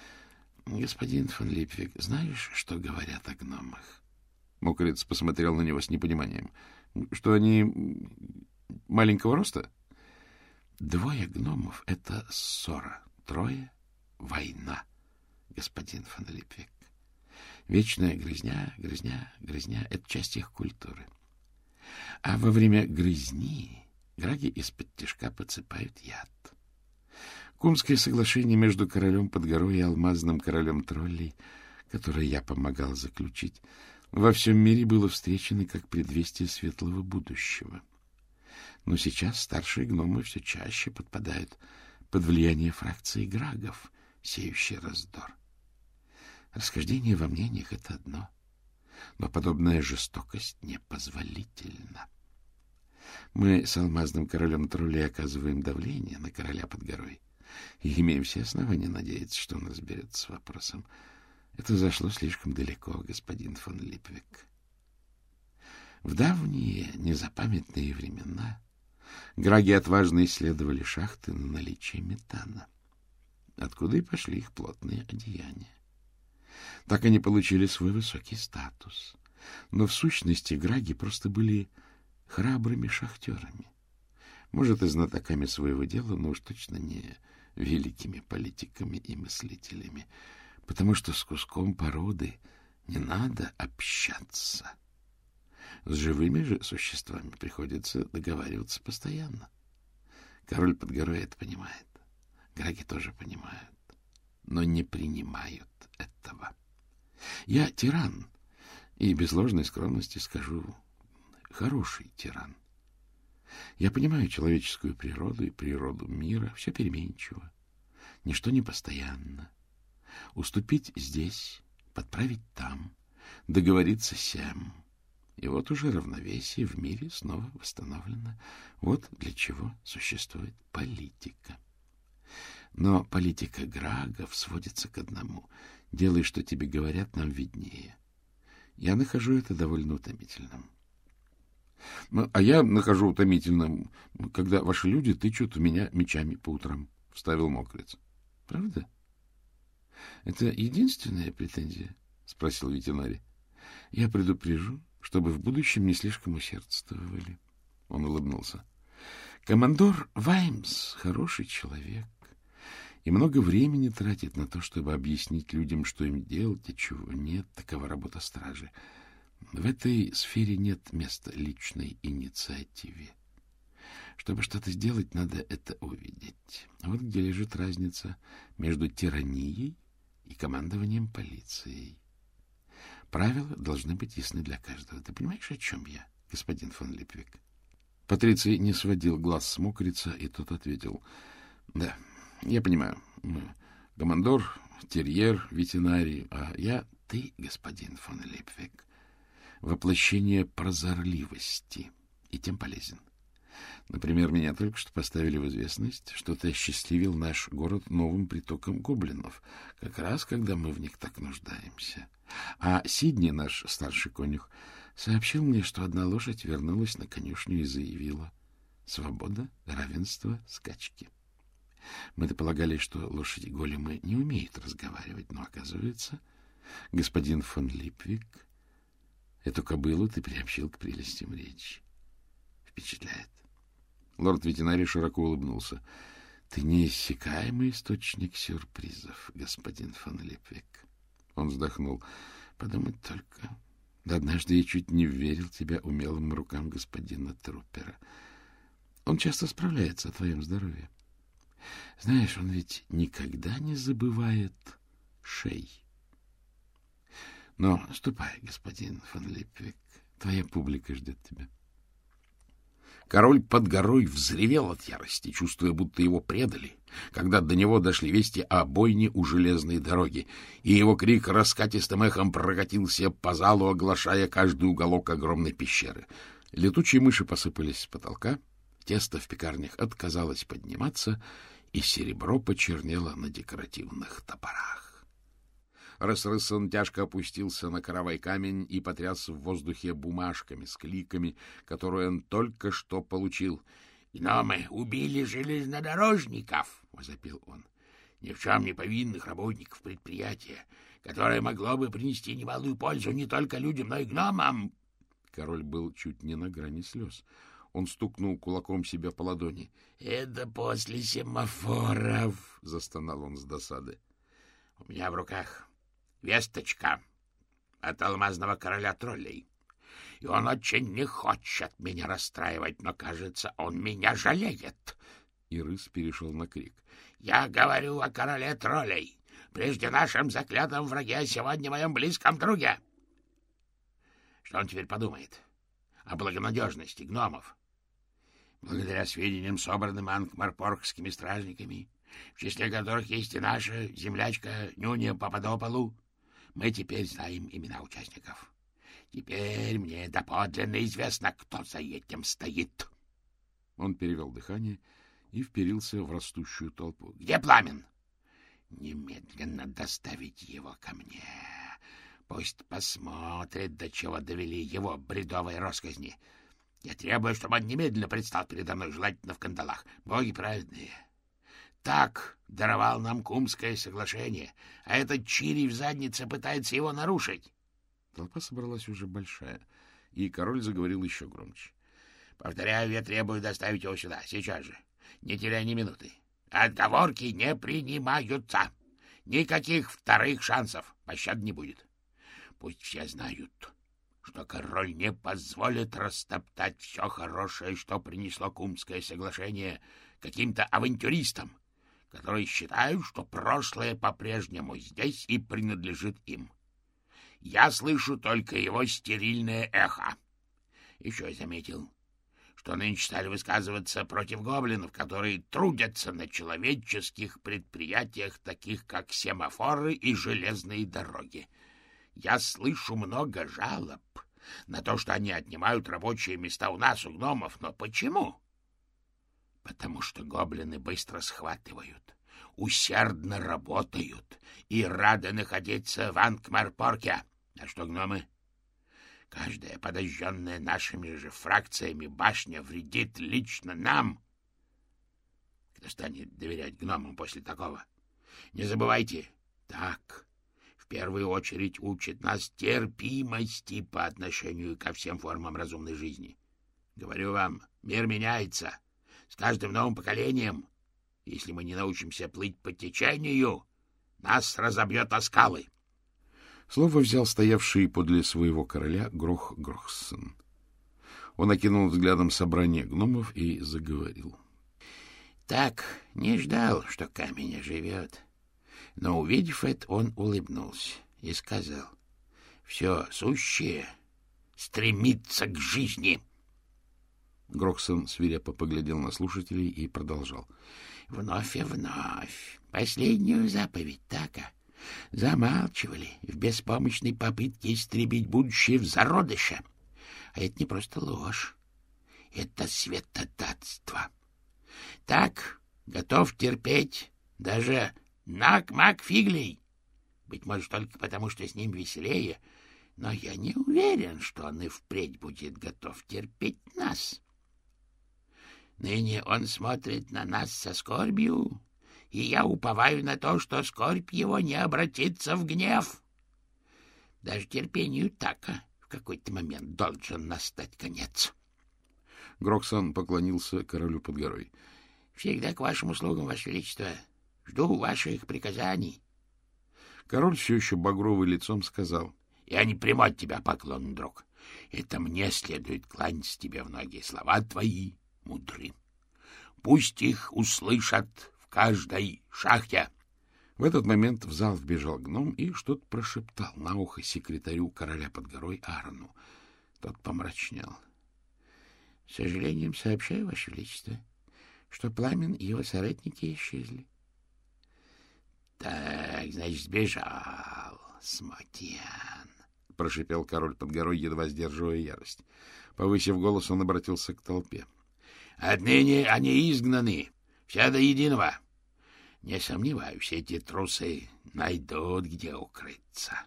— Господин фон Липвик, знаешь, что говорят о гномах? Мокрец посмотрел на него с непониманием. — Что они маленького роста? — Двое гномов — это ссора, трое — война, господин фон Липвик. Вечная грызня, грызня, грызня — это часть их культуры. А во время грызни граги из-под тяжка подсыпают яд. Кумское соглашение между королем под горой и алмазным королем троллей, которое я помогал заключить, во всем мире было встречено как предвестие светлого будущего. Но сейчас старшие гномы все чаще подпадают под влияние фракции грагов, сеющей раздор. Расхождение во мнениях — это одно, но подобная жестокость непозволительна. Мы с алмазным королем троллей оказываем давление на короля под горой — и имеем все основания надеяться, что он разберется с вопросом. Это зашло слишком далеко, господин фон Липвик. В давние незапамятные времена граги отважно исследовали шахты на наличие метана, откуда и пошли их плотные одеяния. Так они получили свой высокий статус. Но в сущности граги просто были храбрыми шахтерами. Может, и знатоками своего дела, но уж точно не великими политиками и мыслителями, потому что с куском породы не надо общаться. С живыми же существами приходится договариваться постоянно. Король под горой это понимает. Граги тоже понимают, но не принимают этого. Я тиран, и без ложной скромности скажу, хороший тиран. Я понимаю человеческую природу и природу мира. Все переменчиво. Ничто не постоянно. Уступить здесь, подправить там, договориться сям. И вот уже равновесие в мире снова восстановлено. Вот для чего существует политика. Но политика Грагов сводится к одному. Делай, что тебе говорят, нам виднее. Я нахожу это довольно утомительным. Ну, — А я нахожу утомительным, когда ваши люди тычут в меня мечами по утрам, — вставил мокрец. — Правда? — Это единственная претензия? — спросил ветеринарий. — Я предупрежу, чтобы в будущем не слишком усердствовали. Он улыбнулся. — Командор Ваймс — хороший человек и много времени тратит на то, чтобы объяснить людям, что им делать, а чего нет. Такова работа стражи. — в этой сфере нет места личной инициативе. Чтобы что-то сделать, надо это увидеть. Вот где лежит разница между тиранией и командованием полицией. Правила должны быть ясны для каждого. Ты понимаешь, о чем я, господин фон Липвик? Патриций не сводил глаз с мокрица, и тот ответил. — Да, я понимаю. Командор, терьер, ветеринарий, а я ты, господин фон Липвик воплощение прозорливости, и тем полезен. Например, меня только что поставили в известность, что ты осчастливил наш город новым притоком гоблинов, как раз когда мы в них так нуждаемся. А Сидни, наш старший конюх, сообщил мне, что одна лошадь вернулась на конюшню и заявила «Свобода, равенство, скачки». Мы-то полагали, что лошади-големы не умеют разговаривать, но, оказывается, господин фон Липвик Эту кобылу ты приобщил к прелестям речи. Впечатляет. Лорд ветеринарий широко улыбнулся. Ты неиссякаемый источник сюрпризов, господин фон Липвик. Он вздохнул. Подумать только. Однажды я чуть не верил тебя умелым рукам господина Трупера. Он часто справляется о твоем здоровье. Знаешь, он ведь никогда не забывает шей. Но ступай, господин фон Липвик, твоя публика ждет тебя. Король под горой взревел от ярости, чувствуя, будто его предали, когда до него дошли вести о бойне у железной дороги, и его крик раскатистым эхом прокатился по залу, оглашая каждый уголок огромной пещеры. Летучие мыши посыпались с потолка, тесто в пекарнях отказалось подниматься, и серебро почернело на декоративных топорах. Ресрысон тяжко опустился на каравай камень и потряс в воздухе бумажками с кликами, которые он только что получил. — Гномы убили железнодорожников! — возопил он. — Ни в чем не повинных работников предприятия, которое могло бы принести немалую пользу не только людям, но и гномам. Король был чуть не на грани слез. Он стукнул кулаком себе по ладони. — Это после семафоров! — застонал он с досады. — У меня в руках весточка от алмазного короля троллей. И он очень не хочет меня расстраивать, но, кажется, он меня жалеет. И рыс перешел на крик. — Я говорю о короле троллей, прежде нашем заклятом враге, а сегодня моем близком друге. Что он теперь подумает о благонадежности гномов? Благодаря сведениям, собранным ангмарпоргскими стражниками, в числе которых есть и наша землячка Нюня Пападополу, мы теперь знаем имена участников. Теперь мне доподлинно известно, кто за этим стоит. Он перевел дыхание и вперился в растущую толпу. — Где пламен? — Немедленно доставить его ко мне. Пусть посмотрит, до чего довели его бредовые росказни. Я требую, чтобы он немедленно предстал передо мной, желательно в кандалах. Боги праведные, так даровал нам Кумское соглашение, а этот чирий в заднице пытается его нарушить. Толпа собралась уже большая, и король заговорил еще громче. — Повторяю, я требую доставить его сюда, сейчас же, не теряя ни минуты. Отговорки не принимаются. Никаких вторых шансов. Пощад не будет. Пусть все знают, что король не позволит растоптать все хорошее, что принесло Кумское соглашение каким-то авантюристам, которые считают, что прошлое по-прежнему здесь и принадлежит им. Я слышу только его стерильное эхо. Еще я заметил, что нынче стали высказываться против гоблинов, которые трудятся на человеческих предприятиях, таких как семафоры и железные дороги. Я слышу много жалоб на то, что они отнимают рабочие места у нас, у гномов. Но почему? Потому что гоблины быстро схватывают, усердно работают и рады находиться в Анкмарпорке. А что гномы? Каждая подожженная нашими же фракциями башня вредит лично нам. Кто станет доверять гномам после такого? Не забывайте, так в первую очередь учит нас терпимости по отношению ко всем формам разумной жизни. Говорю вам, мир меняется, с каждым новым поколением, если мы не научимся плыть по течению, нас разобьет о скалы. Слово взял стоявший подле своего короля Грох Грохсон. Он окинул взглядом собрание гномов и заговорил. — Так, не ждал, что камень оживет. Но, увидев это, он улыбнулся и сказал, — Все сущее стремится к жизни. — Гроксон свирепо поглядел на слушателей и продолжал. — Вновь и вновь. Последнюю заповедь така замалчивали в беспомощной попытке истребить будущее в зародыше. А это не просто ложь. Это светотатство. Так готов терпеть даже Нак-Мак Фиглей. Быть может, только потому, что с ним веселее, но я не уверен, что он и впредь будет готов терпеть нас. Ныне он смотрит на нас со скорбью, и я уповаю на то, что скорбь его не обратится в гнев. Даже терпению така в какой-то момент должен настать конец. Гроксон поклонился королю под горой. — Всегда к вашим услугам, Ваше Величество. Жду ваших приказаний. Король все еще багровый лицом сказал. — Я не приму от тебя поклон, друг. Это мне следует кланяться тебе в ноги. Слова твои мудры. Пусть их услышат в каждой шахте. В этот момент в зал вбежал гном и что-то прошептал на ухо секретарю короля под горой Аарону. Тот помрачнел. — С сожалением сообщаю, Ваше Величество, что Пламен и его соратники исчезли. — Так, значит, сбежал Смокьян, — прошипел король под горой, едва сдерживая ярость. Повысив голос, он обратился к толпе. — Отныне они изгнаны, все до единого. Не сомневаюсь, эти трусы найдут, где укрыться.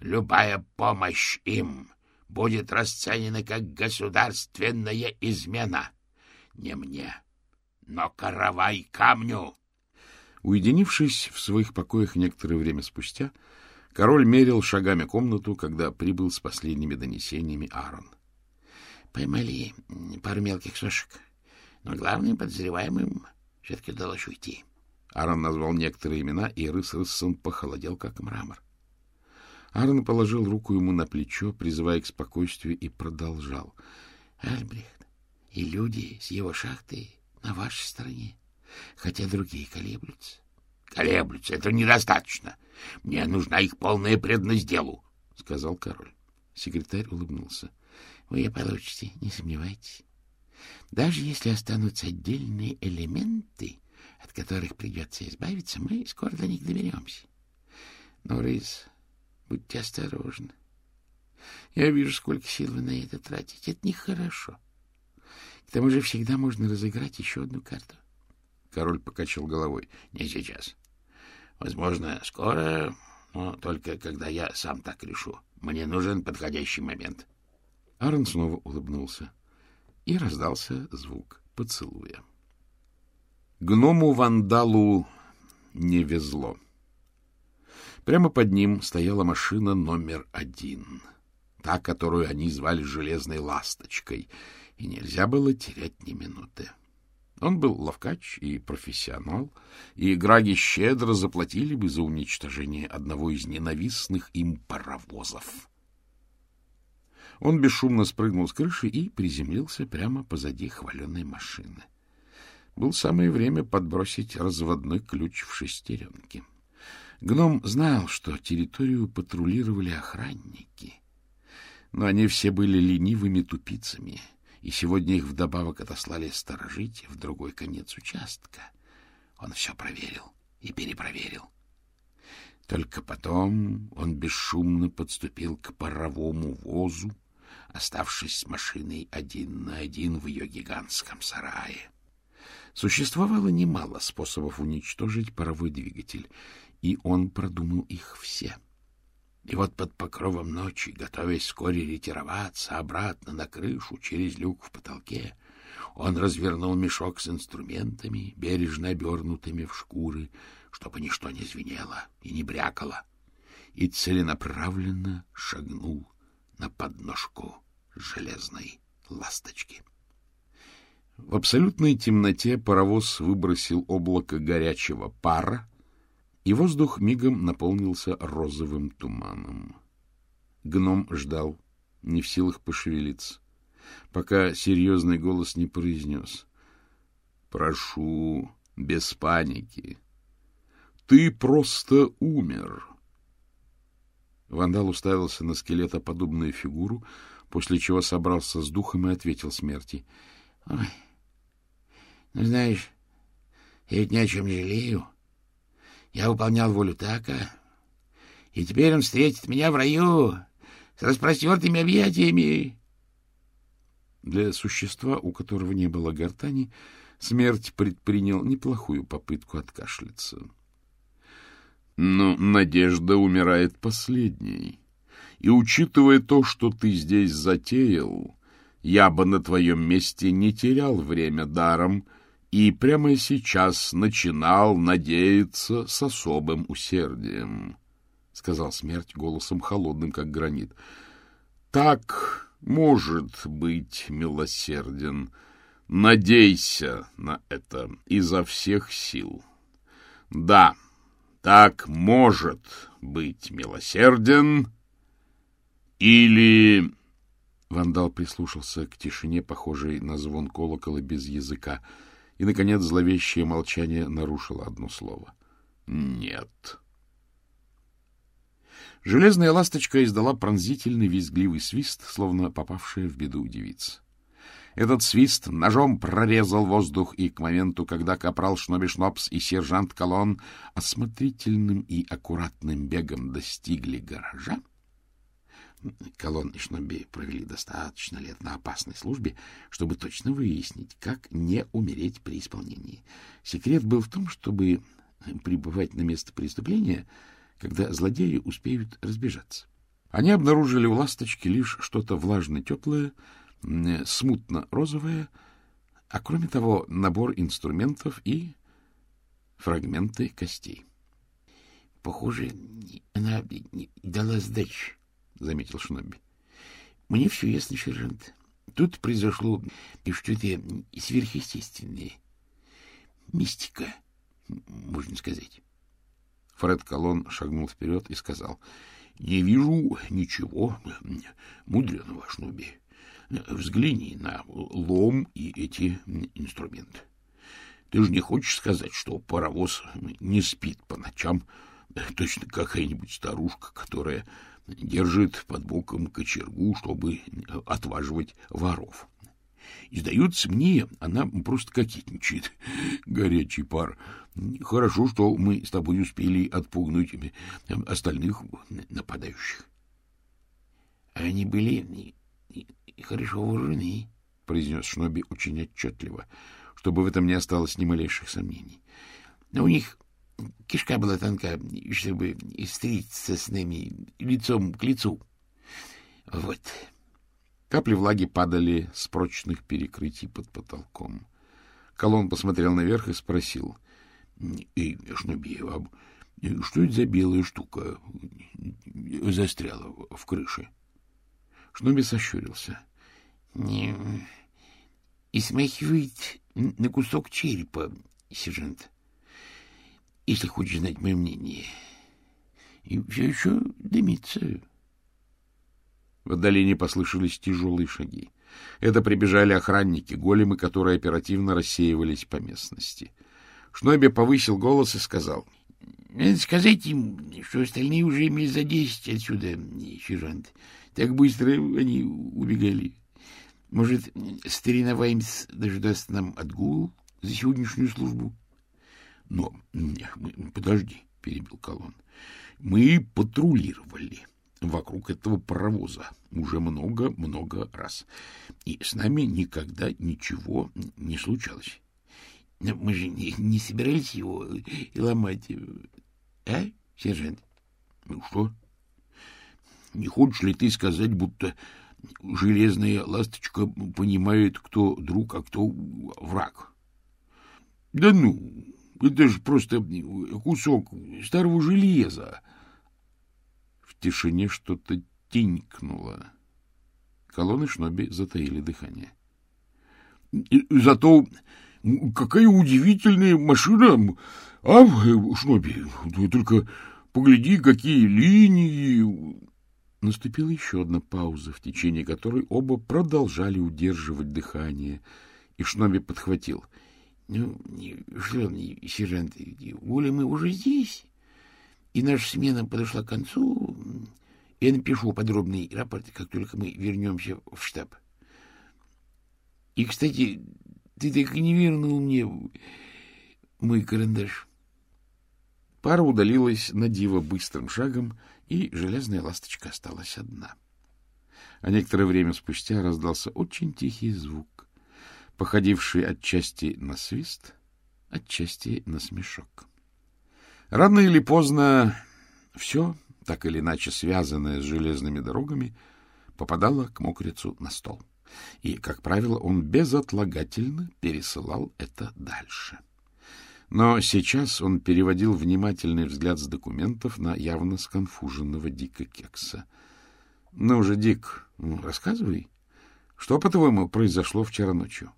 Любая помощь им будет расценена как государственная измена. Не мне, но каравай камню. Уединившись в своих покоях некоторое время спустя, король мерил шагами комнату, когда прибыл с последними донесениями Аарон. — Поймали пару мелких сошек, но главным подозреваемым все-таки удалось уйти. — Аарон назвал некоторые имена, и рыс Рыссон похолодел, как мрамор. Аарон положил руку ему на плечо, призывая к спокойствию, и продолжал. — Альбрехт и люди с его шахты на вашей стороне, хотя другие колеблются. — Колеблются, это недостаточно. Мне нужна их полная преданность делу, — сказал король. Секретарь улыбнулся. — Вы получите, не сомневайтесь. Даже если останутся отдельные элементы, от которых придется избавиться, мы скоро до них доберемся. Но, Рыз, будьте осторожны. Я вижу, сколько сил вы на это тратите. Это нехорошо. К тому же всегда можно разыграть еще одну карту. Король покачал головой. Не сейчас. Возможно, скоро, но только когда я сам так решу. Мне нужен подходящий момент. Аарон снова улыбнулся, и раздался звук поцелуя. Гному-вандалу не везло. Прямо под ним стояла машина номер один, та, которую они звали «железной ласточкой», и нельзя было терять ни минуты. Он был ловкач и профессионал, и Граги щедро заплатили бы за уничтожение одного из ненавистных им паровозов. Он бесшумно спрыгнул с крыши и приземлился прямо позади хваленной машины. — было самое время подбросить разводной ключ в шестеренки. Гном знал, что территорию патрулировали охранники, но они все были ленивыми тупицами, и сегодня их вдобавок отослали сторожить в другой конец участка. Он все проверил и перепроверил. Только потом он бесшумно подступил к паровому возу, оставшись с машиной один на один в ее гигантском сарае. Существовало немало способов уничтожить паровой двигатель, и он продумал их все. И вот под покровом ночи, готовясь вскоре ретироваться обратно на крышу через люк в потолке, он развернул мешок с инструментами, бережно обернутыми в шкуры, чтобы ничто не звенело и не брякало, и целенаправленно шагнул на подножку железной ласточки. В абсолютной темноте паровоз выбросил облако горячего пара, и воздух мигом наполнился розовым туманом. Гном ждал, не в силах пошевелиться, пока серьезный голос не произнес. — Прошу, без паники. Ты просто умер. Вандал уставился на скелетоподобную фигуру, после чего собрался с духом и ответил смерти. — Ой, ну, знаешь, я ведь ни о чем жалею. Я выполнял волю Така, и теперь он встретит меня в раю с распростертыми объятиями. Для существа, у которого не было гортани, смерть предпринял неплохую попытку откашляться. Но надежда умирает последней. И, учитывая то, что ты здесь затеял, я бы на твоем месте не терял время даром и прямо сейчас начинал надеяться с особым усердием, — сказал смерть голосом холодным, как гранит. — Так может быть милосерден, Надейся на это изо всех сил. Да, так может быть милосерден или... Вандал прислушался к тишине, похожей на звон колокола без языка, и, наконец, зловещее молчание нарушило одно слово. «Нет». Железная ласточка издала пронзительный визгливый свист, словно попавшая в беду девица. Этот свист ножом прорезал воздух, и к моменту, когда капрал Шноби Шнопс и сержант Колон осмотрительным и аккуратным бегом достигли гаража, Колон и Шноби провели достаточно лет на опасной службе, чтобы точно выяснить, как не умереть при исполнении. Секрет был в том, чтобы прибывать на место преступления — когда злодеи успеют разбежаться. Они обнаружили у ласточки лишь что-то влажно-теплое, смутно-розовое, а кроме того набор инструментов и фрагменты костей. — Похоже, она дала сдачи, — заметил Шнобби. — Мне все ясно, сержант. Тут произошло что-то сверхъестественное. Мистика, можно сказать. Фред Колон шагнул вперед и сказал, — Не вижу ничего мудреного, Шнуби. Взгляни на лом и эти инструменты. Ты же не хочешь сказать, что паровоз не спит по ночам, точно какая-нибудь старушка, которая держит под боком кочергу, чтобы отваживать воров. И, мне, она просто кокетничает. *laughs* Горячий пар. Хорошо, что мы с тобой успели отпугнуть остальных нападающих. — Они были хорошо вооружены, — произнес Шноби очень отчетливо, чтобы в этом не осталось ни малейших сомнений. — Но у них кишка была тонка, чтобы встретиться с нами лицом к лицу. Вот. — Капли влаги падали с прочных перекрытий под потолком. Колон посмотрел наверх и спросил. — Эй, Шнобиев, что это за белая штука застряла в крыше? Шноби сощурился. — И смахивает на кусок черепа, сержант, если хочешь знать мое мнение. И все еще дымится. В отдалении послышались тяжелые шаги. Это прибежали охранники, големы, которые оперативно рассеивались по местности. Шнобе повысил голос и сказал. — Надо сказать им, что остальные уже имели за десять отсюда, сержант. Так быстро они убегали. Может, старина Ваймс дождаст нам отгул за сегодняшнюю службу? — Но, подожди, — перебил Колон, — мы патрулировали. — вокруг этого паровоза уже много-много раз. И с нами никогда ничего не случалось. Мы же не, не собирались его ломать, а, сержант? Ну что? Не хочешь ли ты сказать, будто железная ласточка понимает, кто друг, а кто враг? Да ну, это же просто кусок старого железа, в тишине что-то тинькнуло. Колонны Шноби затаили дыхание. — Зато какая удивительная машина, а, Шноби? Только погляди, какие линии... Наступила еще одна пауза, в течение которой оба продолжали удерживать дыхание, и Шноби подхватил. — Ну, что, сержант, Оля, мы уже здесь? и наша смена подошла к концу, я напишу подробный рапорт, как только мы вернемся в штаб. И, кстати, ты так и не вернул мне мой карандаш. Пара удалилась на диво быстрым шагом, и железная ласточка осталась одна. А некоторое время спустя раздался очень тихий звук, походивший отчасти на свист, отчасти на смешок. Рано или поздно все, так или иначе связанное с железными дорогами, попадало к мокрицу на стол. И, как правило, он безотлагательно пересылал это дальше. Но сейчас он переводил внимательный взгляд с документов на явно сконфуженного Дика Кекса. — Ну же, Дик, рассказывай, что, по-твоему, произошло вчера ночью?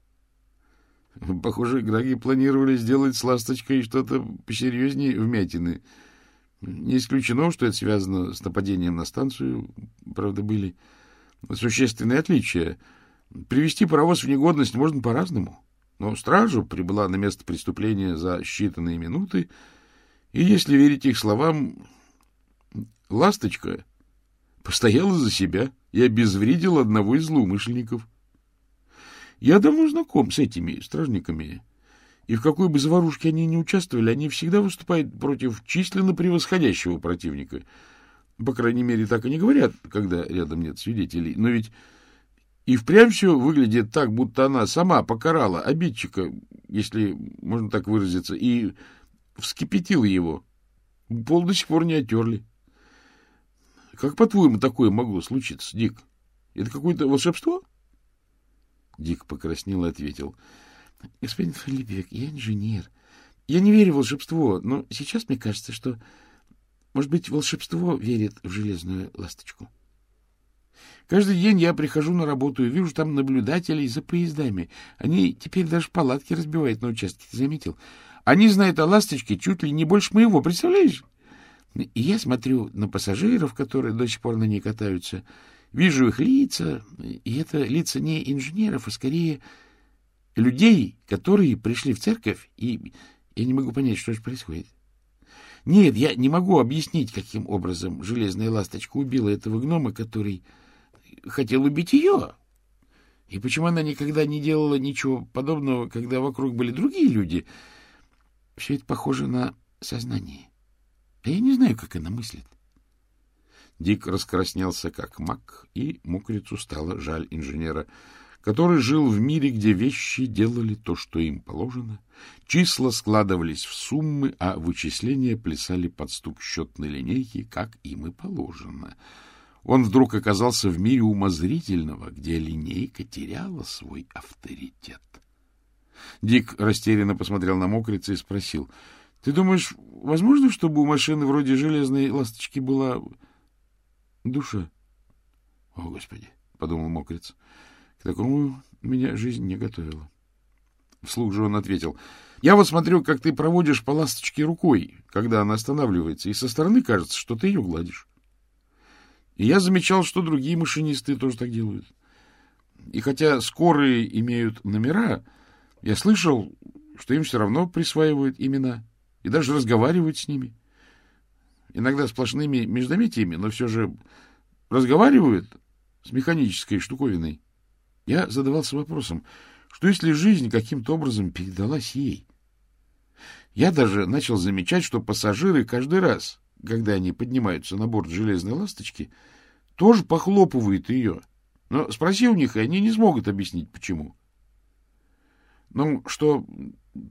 *laughs* Похоже, Граги планировали сделать с ласточкой что-то посерьезнее вмятины. Не исключено, что это связано с нападением на станцию. Правда, были существенные отличия. Привести паровоз в негодность можно по-разному. Но стража прибыла на место преступления за считанные минуты, и, если верить их словам, ласточка постояла за себя и обезвредила одного из злоумышленников. Я давно знаком с этими стражниками, и в какой бы заварушке они ни участвовали, они всегда выступают против численно превосходящего противника. По крайней мере, так и не говорят, когда рядом нет свидетелей. Но ведь и впрямь все выглядит так, будто она сама покарала обидчика, если можно так выразиться, и вскипятила его. Пол до сих пор не отерли. Как, по-твоему, такое могло случиться, Дик? Это какое-то волшебство? Дик покраснел и ответил. — Господин Филиппик, я инженер. Я не верю в волшебство, но сейчас мне кажется, что, может быть, волшебство верит в железную ласточку. Каждый день я прихожу на работу и вижу там наблюдателей за поездами. Они теперь даже палатки разбивают на участке, ты заметил? Они знают о ласточке чуть ли не больше моего, представляешь? И я смотрю на пассажиров, которые до сих пор на ней катаются, вижу их лица, и это лица не инженеров, а скорее людей, которые пришли в церковь, и я не могу понять, что же происходит. Нет, я не могу объяснить, каким образом железная ласточка убила этого гнома, который хотел убить ее. И почему она никогда не делала ничего подобного, когда вокруг были другие люди? Все это похоже на сознание. А я не знаю, как она мыслит. Дик раскраснелся, как маг, и мокрицу стало жаль инженера, который жил в мире, где вещи делали то, что им положено, числа складывались в суммы, а вычисления плясали под стук счетной линейки, как им и положено. Он вдруг оказался в мире умозрительного, где линейка теряла свой авторитет. Дик растерянно посмотрел на мокрица и спросил, — Ты думаешь, возможно, чтобы у машины вроде железной ласточки была душа? — О, Господи! — подумал мокриц. — К такому меня жизнь не готовила. Вслух же он ответил. — Я вот смотрю, как ты проводишь по ласточке рукой, когда она останавливается, и со стороны кажется, что ты ее гладишь. И я замечал, что другие машинисты тоже так делают. И хотя скорые имеют номера, я слышал, что им все равно присваивают имена и даже разговаривают с ними. Иногда сплошными междометиями, но все же разговаривают с механической штуковиной. Я задавался вопросом, что если жизнь каким-то образом передалась ей? Я даже начал замечать, что пассажиры каждый раз, когда они поднимаются на борт железной ласточки, тоже похлопывают ее. Но спроси у них, и они не смогут объяснить, почему. Ну, что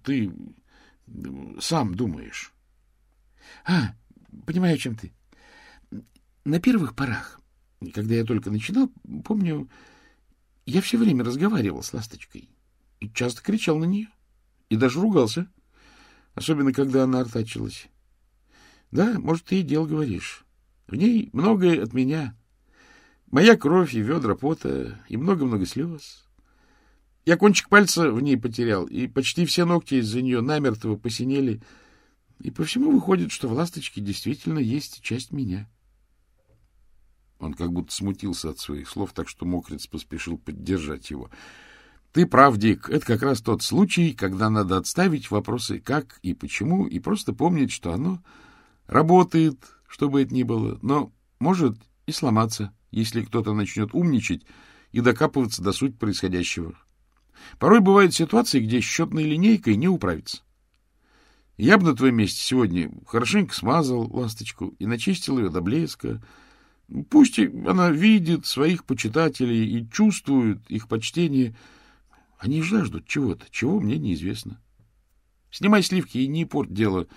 ты сам думаешь? А, понимаю, о чем ты. На первых порах, когда я только начинал, помню, я все время разговаривал с ласточкой и часто кричал на нее, и даже ругался, особенно когда она артачилась. Да, может, ты и дел говоришь. В ней многое от меня. Моя кровь и ведра пота, и много-много слез. Я кончик пальца в ней потерял, и почти все ногти из-за нее намертво посинели. И по всему выходит, что в ласточке действительно есть часть меня. Он как будто смутился от своих слов, так что мокрец поспешил поддержать его. — Ты прав, Дик, это как раз тот случай, когда надо отставить вопросы «как» и «почему» и просто помнить, что оно работает, что бы это ни было, но может и сломаться, если кто-то начнет умничать и докапываться до суть происходящего. Порой бывают ситуации, где счетной линейкой не управиться. Я бы на твоем месте сегодня хорошенько смазал ласточку и начистил ее до блеска. Пусть она видит своих почитателей и чувствует их почтение. Они жаждут чего-то, чего мне неизвестно. Снимай сливки и не порт дело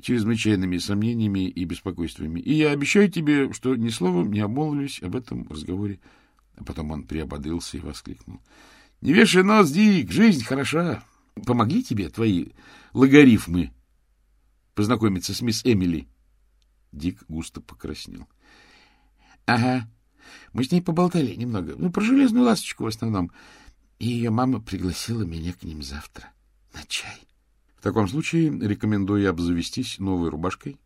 чрезвычайными сомнениями и беспокойствами. И я обещаю тебе, что ни словом не обмолвлюсь об этом разговоре. А потом он приободрился и воскликнул. — Не вешай нос, Дик, жизнь хороша. Помогли тебе твои логарифмы познакомиться с мисс Эмили? Дик густо покраснел. — Ага. Мы с ней поболтали немного. Ну, про железную ласточку в основном. И ее мама пригласила меня к ним завтра на чай. В таком случае рекомендую обзавестись новой рубашкой,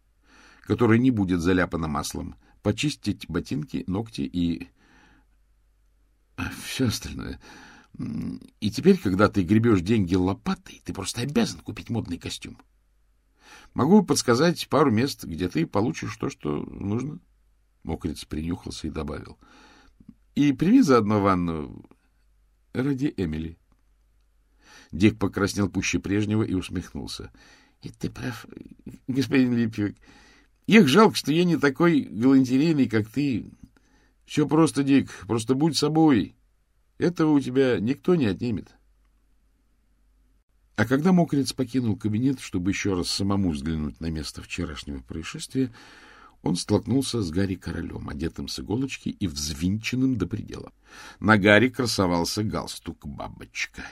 которая не будет заляпана маслом, почистить ботинки, ногти и а, все остальное. И теперь, когда ты гребешь деньги лопатой, ты просто обязан купить модный костюм. Могу подсказать пару мест, где ты получишь то, что нужно. Мокрец принюхался и добавил. И прими заодно ванну ради Эмили. Дик покраснел пуще прежнего и усмехнулся. — И ты прав, господин Липвик. Их жалко, что я не такой галантерейный, как ты. Все просто, Дик, просто будь собой. Этого у тебя никто не отнимет. А когда Мокрец покинул кабинет, чтобы еще раз самому взглянуть на место вчерашнего происшествия, он столкнулся с Гарри Королем, одетым с иголочки и взвинченным до предела. На Гарри красовался галстук-бабочка.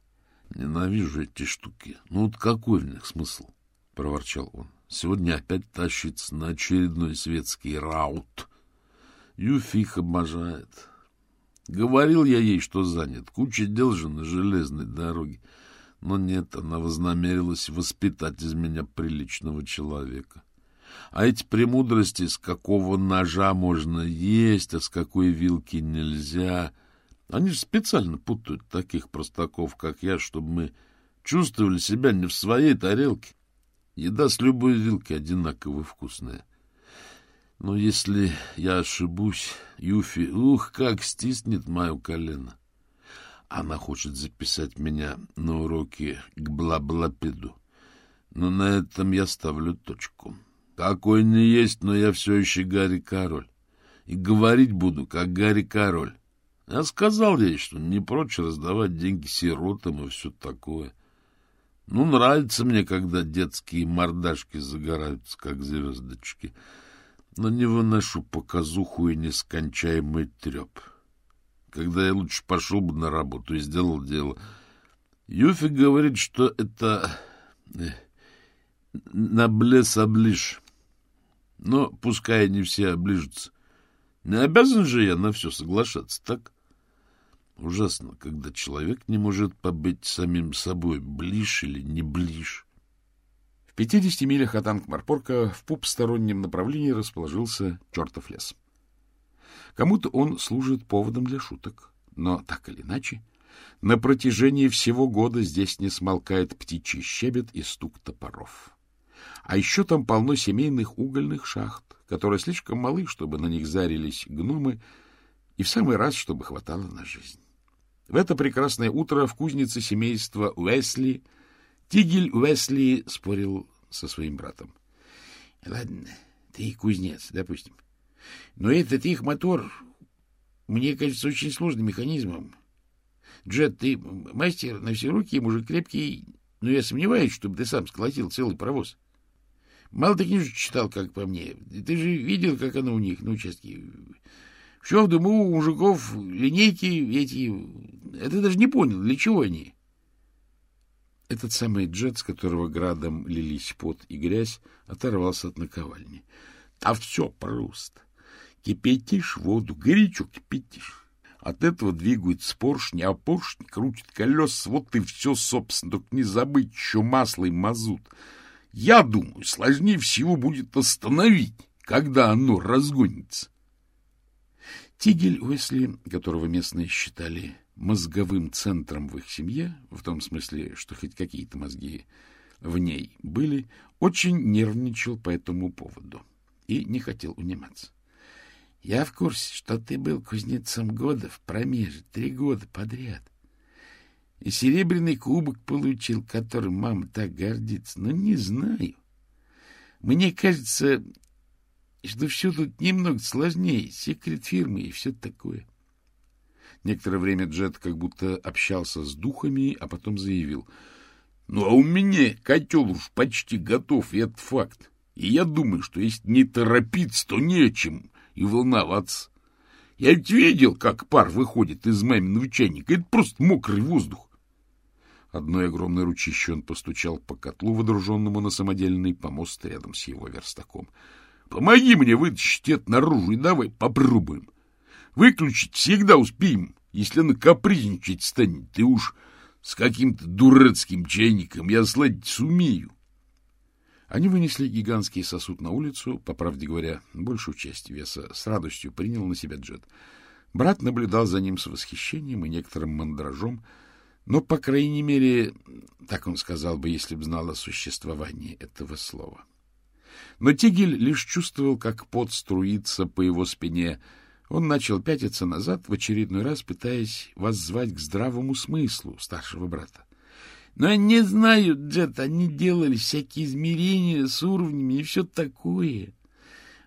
— Ненавижу эти штуки. Ну вот какой в них смысл? — проворчал он. — Сегодня опять тащится на очередной светский раут. Юфи их обожает. Говорил я ей, что занят. Куча дел же на железной дороге. Но нет, она вознамерилась воспитать из меня приличного человека. А эти премудрости, с какого ножа можно есть, а с какой вилки нельзя, они же специально путают таких простаков, как я, чтобы мы чувствовали себя не в своей тарелке. Еда с любой вилки одинаково вкусная. Но если я ошибусь, Юфи, ух, как стиснет мое колено. Она хочет записать меня на уроки к бла-блапеду. Но на этом я ставлю точку. Какой не есть, но я все еще Гарри Король. И говорить буду, как Гарри Король. Я сказал ей, что не прочь раздавать деньги сиротам и все такое. Ну, нравится мне, когда детские мордашки загораются, как звездочки. Но не выношу показуху и нескончаемый треп. Когда я лучше пошел бы на работу и сделал дело. Юфи говорит, что это... Э, наблес оближ. Но пускай они все оближутся. Не обязан же я на все соглашаться, так? Ужасно, когда человек не может побыть самим собой, ближ или не ближ. В пятидесяти милях от Ангмарпорка в пупстороннем направлении расположился чертов лес. Кому-то он служит поводом для шуток, но так или иначе, на протяжении всего года здесь не смолкает птичий щебет и стук топоров. А еще там полно семейных угольных шахт, которые слишком малы, чтобы на них зарились гномы, и в самый раз, чтобы хватало на жизнь. В это прекрасное утро в кузнице семейства Уэсли Тигель Уэсли спорил со своим братом. — Ладно, ты кузнец, допустим. Но этот их мотор, мне кажется, очень сложным механизмом. Джет, ты мастер на все руки, мужик крепкий, но я сомневаюсь, чтобы ты сам сколотил целый паровоз. — Мало ты книжек читал, как по мне. Ты же видел, как оно у них на участке. Все в дому у мужиков линейки эти... Ты даже не понял, для чего они. Этот самый джет, с которого градом лились пот и грязь, оторвался от наковальни. А все просто. Кипятишь воду, горячо кипятишь. От этого двигаются поршни, а поршни крутят колес. Вот и все, собственно. Только не забыть еще масло и мазут. Я думаю, сложнее всего будет остановить, когда оно разгонится. Тигель Уэсли, которого местные считали мозговым центром в их семье, в том смысле, что хоть какие-то мозги в ней были, очень нервничал по этому поводу и не хотел униматься. — Я в курсе, что ты был кузнецом года в промеже три года подряд. И серебряный кубок получил, которым мама так гордится. Но не знаю. Мне кажется, что все тут немного сложнее. Секрет фирмы и все такое. Некоторое время Джет как будто общался с духами, а потом заявил. — Ну, а у меня котел уж почти готов, и это факт. И я думаю, что если не торопиться, то не о чем и волноваться. Я ведь видел, как пар выходит из маминого чайника. Это просто мокрый воздух. Одной огромной ручищей он постучал по котлу, водруженному на самодельный помост рядом с его верстаком. — Помоги мне вытащить это наружу и давай попробуем. Выключить всегда успеем. Если она капризничать станет, ты уж с каким-то дурацким чайником я сладить сумею. Они вынесли гигантский сосуд на улицу, по правде говоря, большую часть веса с радостью принял на себя Джет. Брат наблюдал за ним с восхищением и некоторым мандражом, но, по крайней мере, так он сказал бы, если б знал о существовании этого слова. Но Тигель лишь чувствовал, как пот струится по его спине. Он начал пятиться назад, в очередной раз пытаясь воззвать к здравому смыслу старшего брата. Но я не знаю, Джет, они делали всякие измерения с уровнями и все такое.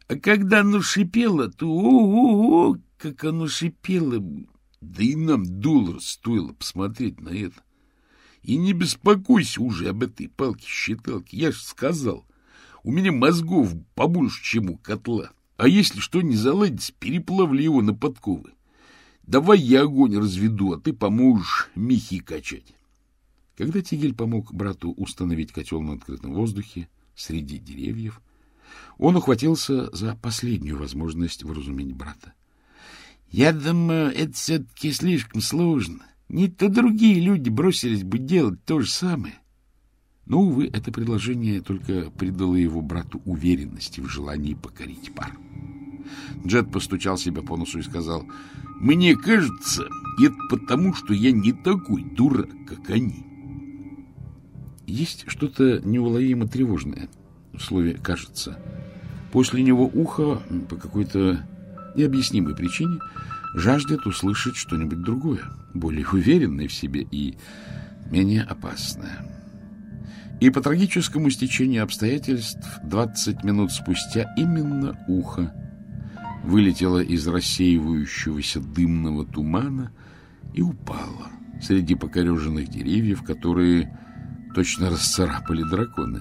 А когда оно шипело, то о-о-о, как оно шипело. Да и нам доллар стоило посмотреть на это. И не беспокойся уже об этой палке-считалке. Я же сказал, у меня мозгов побольше, чем у котла. А если что не заладится, переплавли его на подковы. Давай я огонь разведу, а ты поможешь мехи качать. Когда Тигель помог брату установить котел на открытом воздухе среди деревьев, он ухватился за последнюю возможность вразумить брата. — Я думаю, это все-таки слишком сложно. Не то другие люди бросились бы делать то же самое. Но, увы, это предложение только придало его брату уверенности в желании покорить пар. Джет постучал себя по носу и сказал, «Мне кажется, это потому, что я не такой дурак, как они». Есть что-то неуловимо тревожное в слове «кажется». После него ухо по какой-то необъяснимой причине жаждет услышать что-нибудь другое, более уверенное в себе и менее опасное. И по трагическому стечению обстоятельств 20 минут спустя именно ухо вылетело из рассеивающегося дымного тумана и упало среди покореженных деревьев, которые точно расцарапали драконы,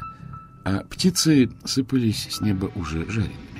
а птицы сыпались с неба уже жареными.